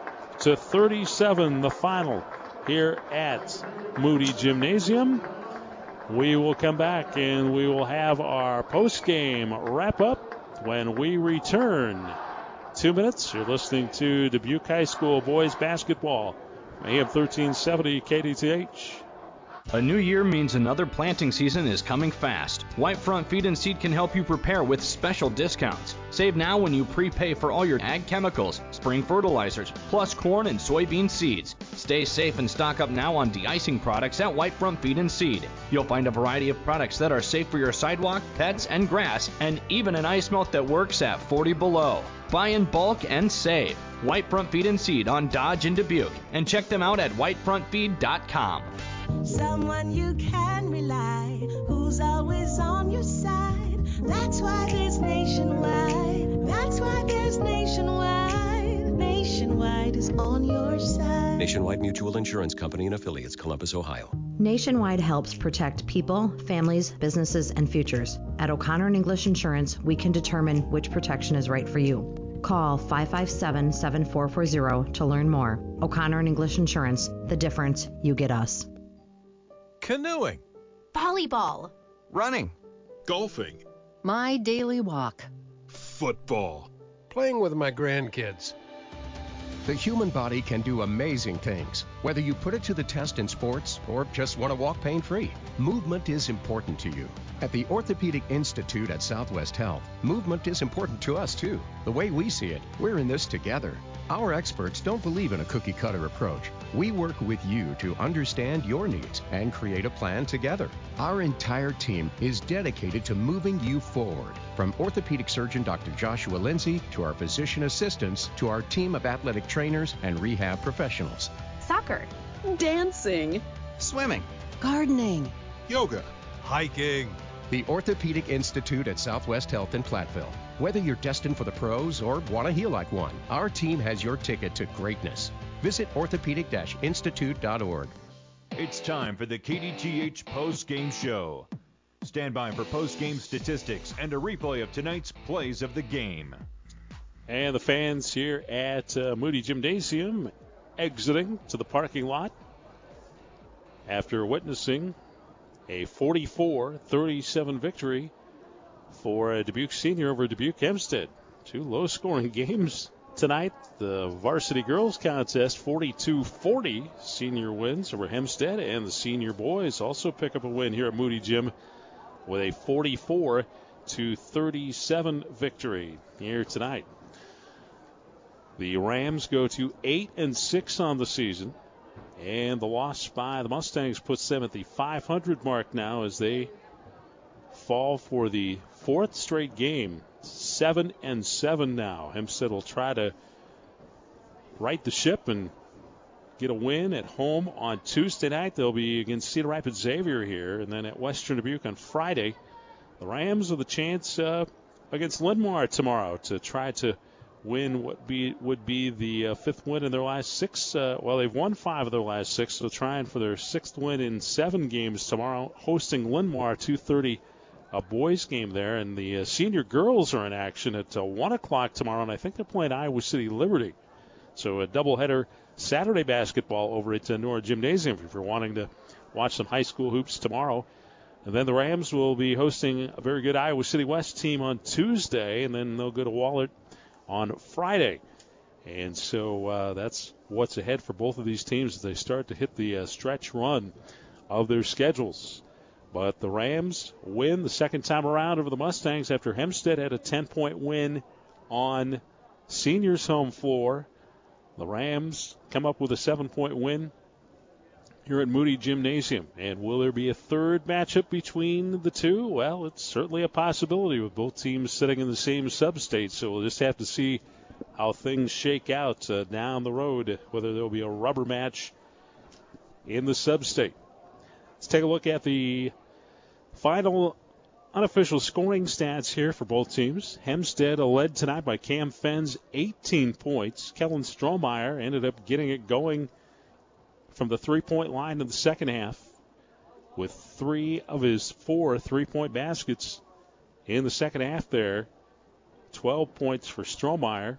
to 37, the final here at Moody Gymnasium. We will come back and we will have our post game wrap up when we return. Two minutes. You're listening to Dubuque High School boys basketball. AM 1370 KDTH. A new year means another planting season is coming fast. White Front Feed and Seed can help you prepare with special discounts. Save now when you prepay for all your ag chemicals, spring fertilizers, plus corn and soybean seeds. Stay safe and stock up now on de-icing products at White Front Feed and Seed. You'll find a variety of products that are safe for your sidewalk, pets, and grass, and even an ice melt that works at 40 below. Buy in bulk and save. White Front Feed and Seed on Dodge and Dubuque, and check them out at whitefrontfeed.com. on your side. Nationwide Mutual Insurance Company and affiliates, Columbus, Ohio. Nationwide helps protect people, families, businesses, and futures. At O'Connor and English Insurance, we can determine which protection is right for you. Call 557 7440 to learn more. O'Connor and English Insurance, the difference you get us. Canoeing, volleyball, running, golfing, my daily walk, football, playing with my grandkids. The human body can do amazing things, whether you put it to the test in sports or just want to walk pain free. Movement is important to you. At the Orthopedic Institute at Southwest Health, movement is important to us too. The way we see it, we're in this together. Our experts don't believe in a cookie cutter approach. We work with you to understand your needs and create a plan together. Our entire team is dedicated to moving you forward. From orthopedic surgeon Dr. Joshua Lindsay to our physician assistants to our team of athletic trainers and rehab professionals. Soccer, dancing, swimming, gardening, yoga, hiking. The Orthopedic Institute at Southwest Health in Platteville. Whether you're destined for the pros or want to heal like one, our team has your ticket to greatness. Visit orthopedic-institute.org. It's time for the KDTH post-game show. Stand by for post-game statistics and a replay of tonight's plays of the game. And the fans here at uh, Moody Gymnasium exiting to the parking lot after witnessing a 44 37 victory for Dubuque Senior over Dubuque Hempstead. Two low scoring games tonight. The varsity girls contest 42 40 senior wins over Hempstead, and the senior boys also pick up a win here at Moody Gym with a 44 to 37 victory here tonight. The Rams go to 8 and 6 on the season. And the loss by the Mustangs puts them at the 500 mark now as they fall for the fourth straight game. Seven and seven now. Hempstead will try to right the ship and get a win at home on Tuesday night. They'll be against Cedar Rapids Xavier here, and then at Western Dubuque on Friday. The Rams with a chance uh, against Linn-Mar tomorrow to try to win what be would be the uh, fifth win in their last six. Uh, well, they've won five of their last six, so trying for their sixth win in seven games tomorrow, hosting Linn-Mar 2:30 a boys game there, and the uh, senior girls are in action at uh, one o'clock tomorrow, and I think they're playing Iowa City Liberty. So a doubleheader Saturday basketball over at uh, Nora Gymnasium if you're wanting to watch some high school hoops tomorrow. And then the Rams will be hosting a very good Iowa City West team on Tuesday, and then they'll go to Wahlert on Friday. And so uh, that's what's ahead for both of these teams as they start to hit the stretch run of their schedules. But the Rams win the second time around over the Mustangs after Hempstead had a 10 point win on seniors' home floor. The Rams come up with a seven point win here at Moody Gymnasium. And will there be a third matchup between the two? Well, it's certainly a possibility with both teams sitting in the same sub-state. So we'll just have to see how things shake out uh, down the road, whether there'll be a rubber match in the sub-state. Let's take a look at the final unofficial scoring stats here for both teams. Hempstead led tonight by Cam Fens, 18 points. Kellen Strohmeyer ended up getting it going from the three point line in the second half with three of his four three point baskets in the second half there. 12 points for Strohmeyer.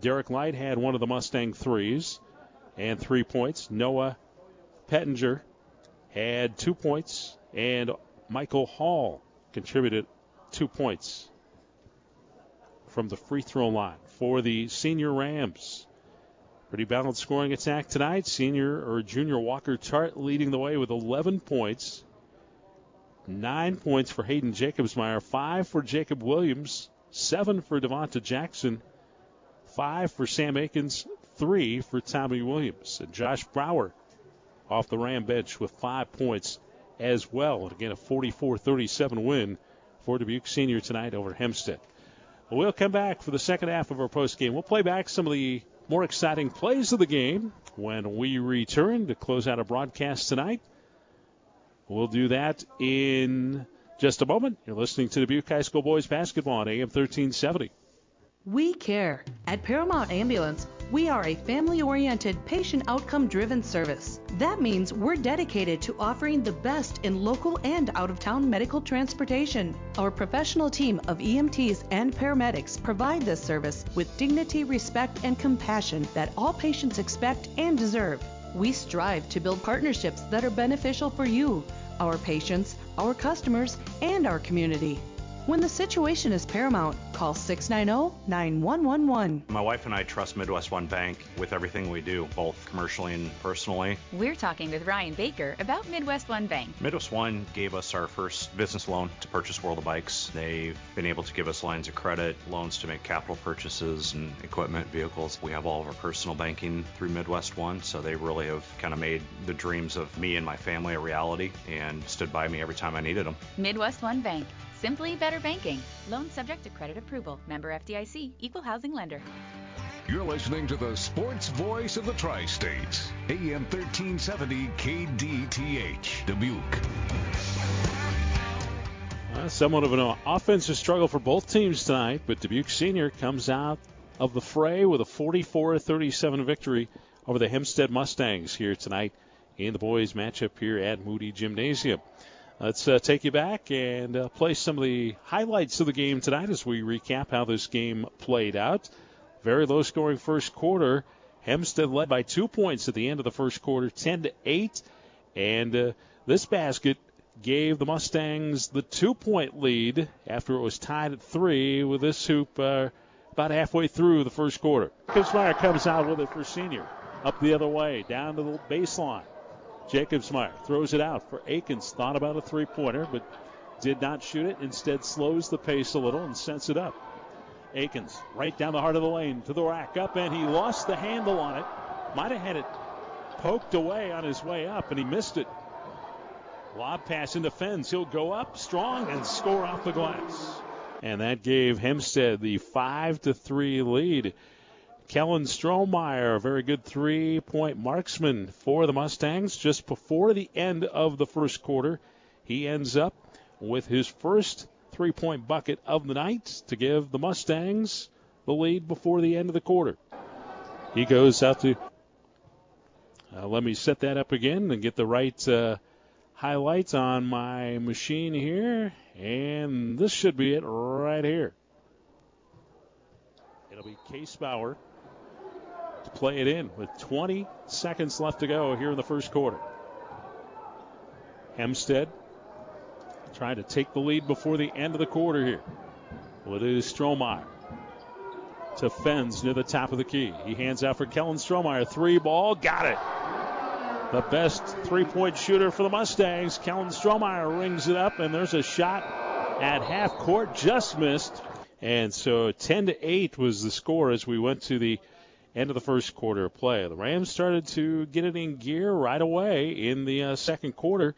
Derek Light had one of the Mustang threes and three points. Noah Pettinger had two points, and Michael Hall contributed two points from the free throw line for the senior Rams. Pretty balanced scoring attack tonight. Senior or junior Walker Tart leading the way with 11 points. Nine points for Hayden Jacobsmeyer, five for Jacob Williams, seven for Devonta Jackson, five for Sam Akins, three for Tommy Williams. And Josh Brower off the Ram bench with five points as well. And again, a 44 37 win for Dubuque Senior tonight over Hempstead. We'll come back for the second half of our post game. We'll play back some of the more exciting plays of the game when we return to close out a broadcast tonight. We'll do that in just a moment. You're listening to Dubuque High School Boys Basketball on AM 1370. We care. At Paramount Ambulance, we are a family oriented, patient outcome driven service. That means we're dedicated to offering the best in local and out of town medical transportation. Our professional team of EMTs and paramedics provide this service with dignity, respect, and compassion that all patients expect and deserve. We strive to build partnerships that are beneficial for you, our patients, our customers, and our community. When the situation is paramount, call 690 9111. My wife and I trust Midwest One Bank with everything we do, both commercially and personally. We're talking with Ryan Baker about Midwest One Bank. Midwest One gave us our first business loan to purchase World of Bikes. They've been able to give us lines of credit, loans to make capital purchases and equipment, vehicles. We have all of our personal banking through Midwest One, so they really have kind of made the dreams of me and my family a reality and stood by me every time I needed them. Midwest One Bank. Simply better banking. Loan subject to credit approval. Member FDIC. Equal housing lender. You're listening to the sports voice of the tri-states. AM 1370 KDTH. Dubuque. Uh, somewhat of an offensive struggle for both teams tonight, but Dubuque Senior comes out of the fray with a 44-37 victory over the Hempstead Mustangs here tonight in the boys matchup here at Moody Gymnasium. Let's uh, take you back and uh, play some of the highlights of the game tonight as we recap how this game played out. Very low scoring first quarter. Hempstead led by two points at the end of the first quarter, 10 to 8. And uh, this basket gave the Mustangs the two point lead after it was tied at three with this hoop about halfway through the first quarter. Jacobsmeyer comes out with it for senior. Up the other way, down to the baseline. Jacobsmeyer throws it out for Akins. Thought about a three pointer, but did not shoot it. Instead, slows the pace a little and sets it up. Akins right down the heart of the lane to the rack up, and he lost the handle on it. Might have had it poked away on his way up, and he missed it. Lob pass into Fens. He'll go up strong and score off the glass. And that gave Hempstead the 5 to 3 lead. Kellen Strohmeyer, a very good three point marksman for the Mustangs just before the end of the first quarter. He ends up with his first three point bucket of the night to give the Mustangs the lead before the end of the quarter. He goes out to. Uh, let me set that up again and get the right uh, highlights on my machine here. And this should be it right here. It'll be Casebauer play it in with 20 seconds left to go here in the first quarter. Hempstead trying to take the lead before the end of the quarter here. Well, it is Strohmeyer to Fens near the top of the key. He hands out for Kellen Strohmeyer. Three ball, got it. The best three point shooter for the Mustangs. Kellen Strohmeyer rings it up, and there's a shot at half court, just missed. And so 10 to 8 was the score as we went to the end of the first quarter of play. The Rams started to get it in gear right away in the uh, second quarter.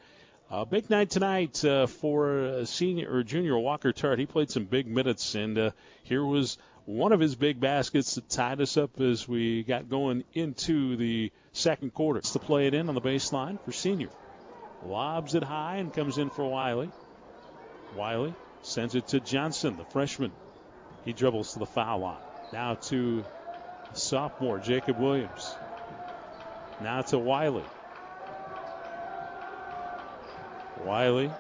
Uh, big night tonight uh, for uh, senior or junior Walker Tart. He played some big minutes, and here was one of his big baskets that tied us up as we got going into the second quarter. It's to play it in on the baseline for senior. Lobs it high and comes in for Wiley. Wiley sends it to Johnson, the freshman. He dribbles to the foul line. Now to sophomore Jacob Williams. Now to Wiley. Wiley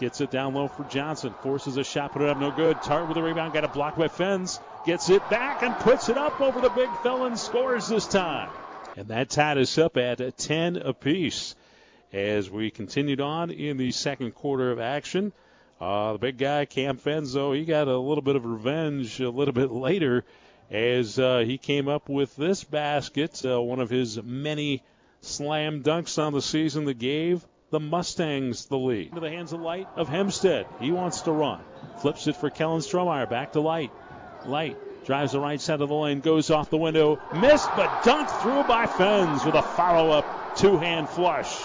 gets it down low for Johnson. Forces a shot, put it up, no good. Tart with the rebound, got it blocked by Fens. Gets it back and puts it up over the big felon. Scores this time. And that tied us up at 10 apiece as we continued on in the second quarter of action. Uh, the big guy, Cam Fenzo, he got a little bit of revenge a little bit later as uh, he came up with this basket, uh, one of his many slam dunks on the season that gave the Mustangs the lead. Into the hands of Light of Hempstead. He wants to run. Flips it for Kellen Strohmeyer. Back to Light. Light drives the right side of the lane, goes off the window, missed, but dunked through by Fens with a follow up two hand flush.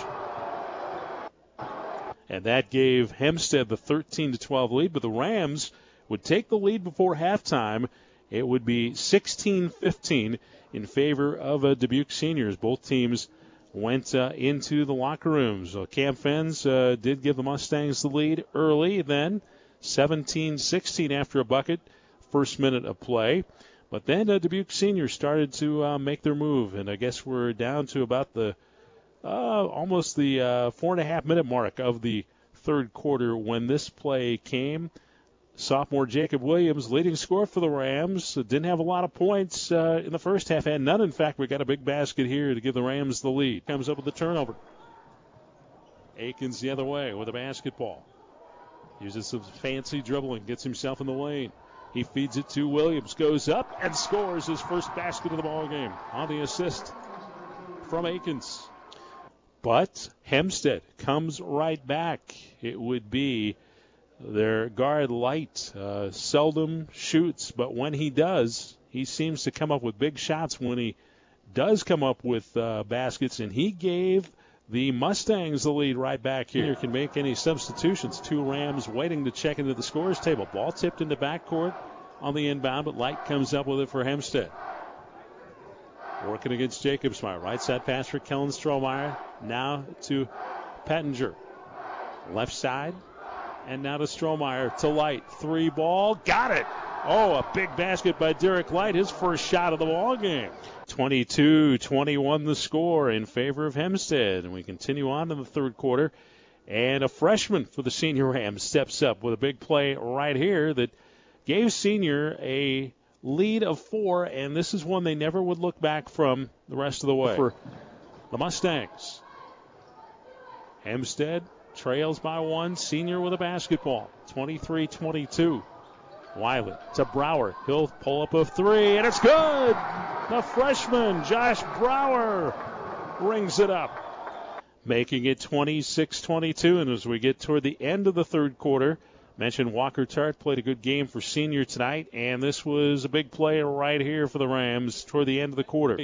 And that gave Hempstead the 13 to 12 lead, but the Rams would take the lead before halftime it would be 16 15 in favor of uh, Dubuque seniors. Both teams went uh, into the locker rooms. So Cam Fens uh, did give the Mustangs the lead early, then 17 16 after a bucket, first minute of play. But then Dubuque seniors started to make their move, and I guess we're down to about the almost the four and a half minute mark of the third quarter when this play came. Sophomore Jacob Williams, leading scorer for the Rams, didn't have a lot of points uh, in the first half, and none. In fact, we got a big basket here to give the Rams the lead. Comes up with the turnover. Akins the other way with a basketball. Uses some fancy dribbling, gets himself in the lane. He feeds it to Williams, goes up and scores his first basket of the ball game on the assist from Akins. But Hempstead comes right back. It would be their guard light uh, seldom shoots, but when he does, he seems to come up with big shots when he does come up with uh, baskets, and he gave the Mustangs the lead right back here. Can make any substitutions. Two Rams waiting to check into the scores table. Ball tipped into backcourt on the inbound, but Light comes up with it for Hempstead. Working against Jacobsmeyer. Right side pass for Kellen Strohmeyer. Now to Pettinger. Left side, and now to Strohmeyer to Light. Three ball. Got it. Oh, a big basket by Derek Light. His first shot of the ball game. 22 21 the score in favor of Hempstead. And we continue on in the third quarter. And a freshman for the senior Rams steps up with a big play right here that gave senior a lead of four. And this is one they never would look back from the rest of the way for the Mustangs. Hempstead trails by one. Senior with a basketball. 23 22. Wiley to Brower. He'll pull up a three, and it's good. The freshman, Josh Brower, rings it up, making it 26 22. And as we get toward the end of the third quarter, mentioned Walker Tart played a good game for senior tonight, and this was a big play right here for the Rams toward the end of the quarter.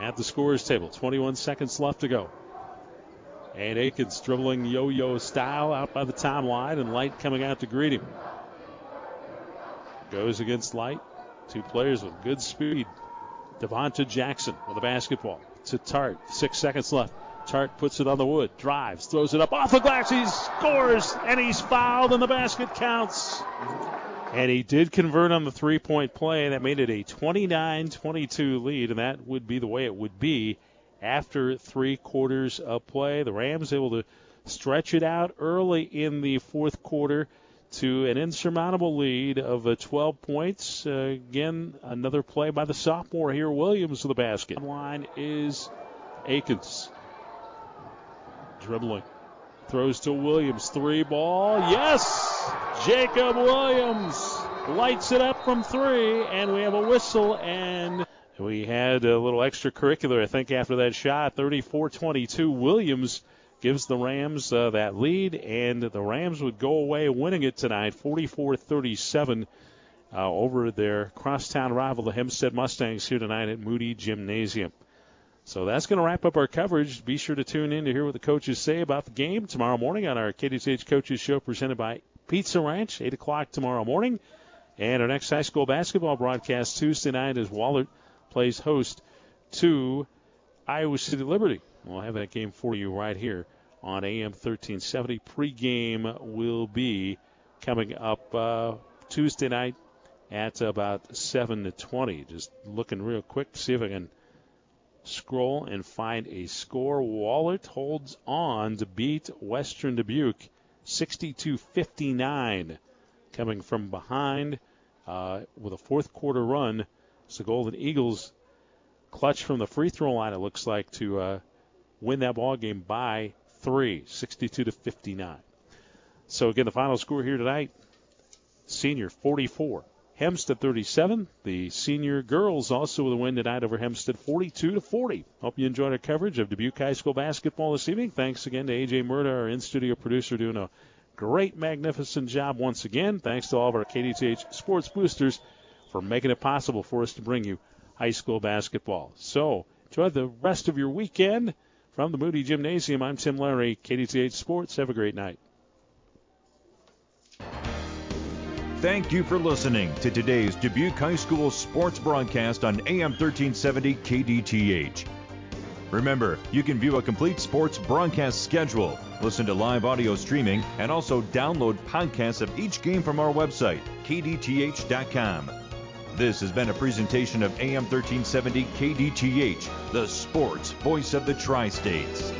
At the scores table, 21 seconds left to go. And Akins dribbling yo yo style out by the timeline, and Light coming out to greet him. Goes against Light. Two players with good speed. Devonta Jackson with a basketball to Tart. Six seconds left. Tart puts it on the wood, drives, throws it up off the glass. He scores, and he's fouled, and the basket counts. And he did convert on the three point play, and that made it a 29 22 lead, and that would be the way it would be after three quarters of play. The Rams able to stretch it out early in the fourth quarter to an insurmountable lead of uh, 12 points. Uh, again, another play by the sophomore here, Williams the basket. Line is Akins. Dribbling. Throws to Williams. Three ball. Yes! Jacob Williams lights it up from three, and we have a whistle and we had a little extracurricular, I think, after that shot. 34 22. Williams gives the Rams uh, that lead, and the Rams would go away winning it tonight 44 37 uh, over their crosstown rival, the Hempstead Mustangs, here tonight at Moody Gymnasium. So that's going to wrap up our coverage. Be sure to tune in to hear what the coaches say about the game tomorrow morning on our KDTH Coaches Show presented by Pizza Ranch, 8 o'clock tomorrow morning. And our next high school basketball broadcast Tuesday night is Wahlert plays host to Iowa City Liberty. We'll have that game for you right here on AM 1370. Pre-game will be coming up uh, Tuesday night at about 7 to 20. Just looking real quick see if I can scroll and find a score. Wahlert holds on to beat Western Dubuque 62 59, coming from behind uh, with a fourth quarter run. So the Golden Eagles clutch from the free throw line, it looks like, to uh, win that ball game by three, 62 to 59. So again, the final score here tonight: Senior 44, Hempstead 37. The senior girls also with a win tonight over Hempstead 42 to 40. Hope you enjoyed our coverage of Dubuque High School basketball this evening. Thanks again to AJ Murda, our in-studio producer, doing a great, magnificent job once again. Thanks to all of our KDTH sports boosters for making it possible for us to bring you high school basketball. So enjoy the rest of your weekend from the Moody Gymnasium. I'm Tim Larry, KDTH Sports. Have a great night. Thank you for listening to today's Dubuque High School sports broadcast on AM 1370 KDTH. Remember, you can view a complete sports broadcast schedule, listen to live audio streaming, and also download podcasts of each game from our website, kdth.com. This has been a presentation of AM 1370 KDTH, the sports voice of the Tri States.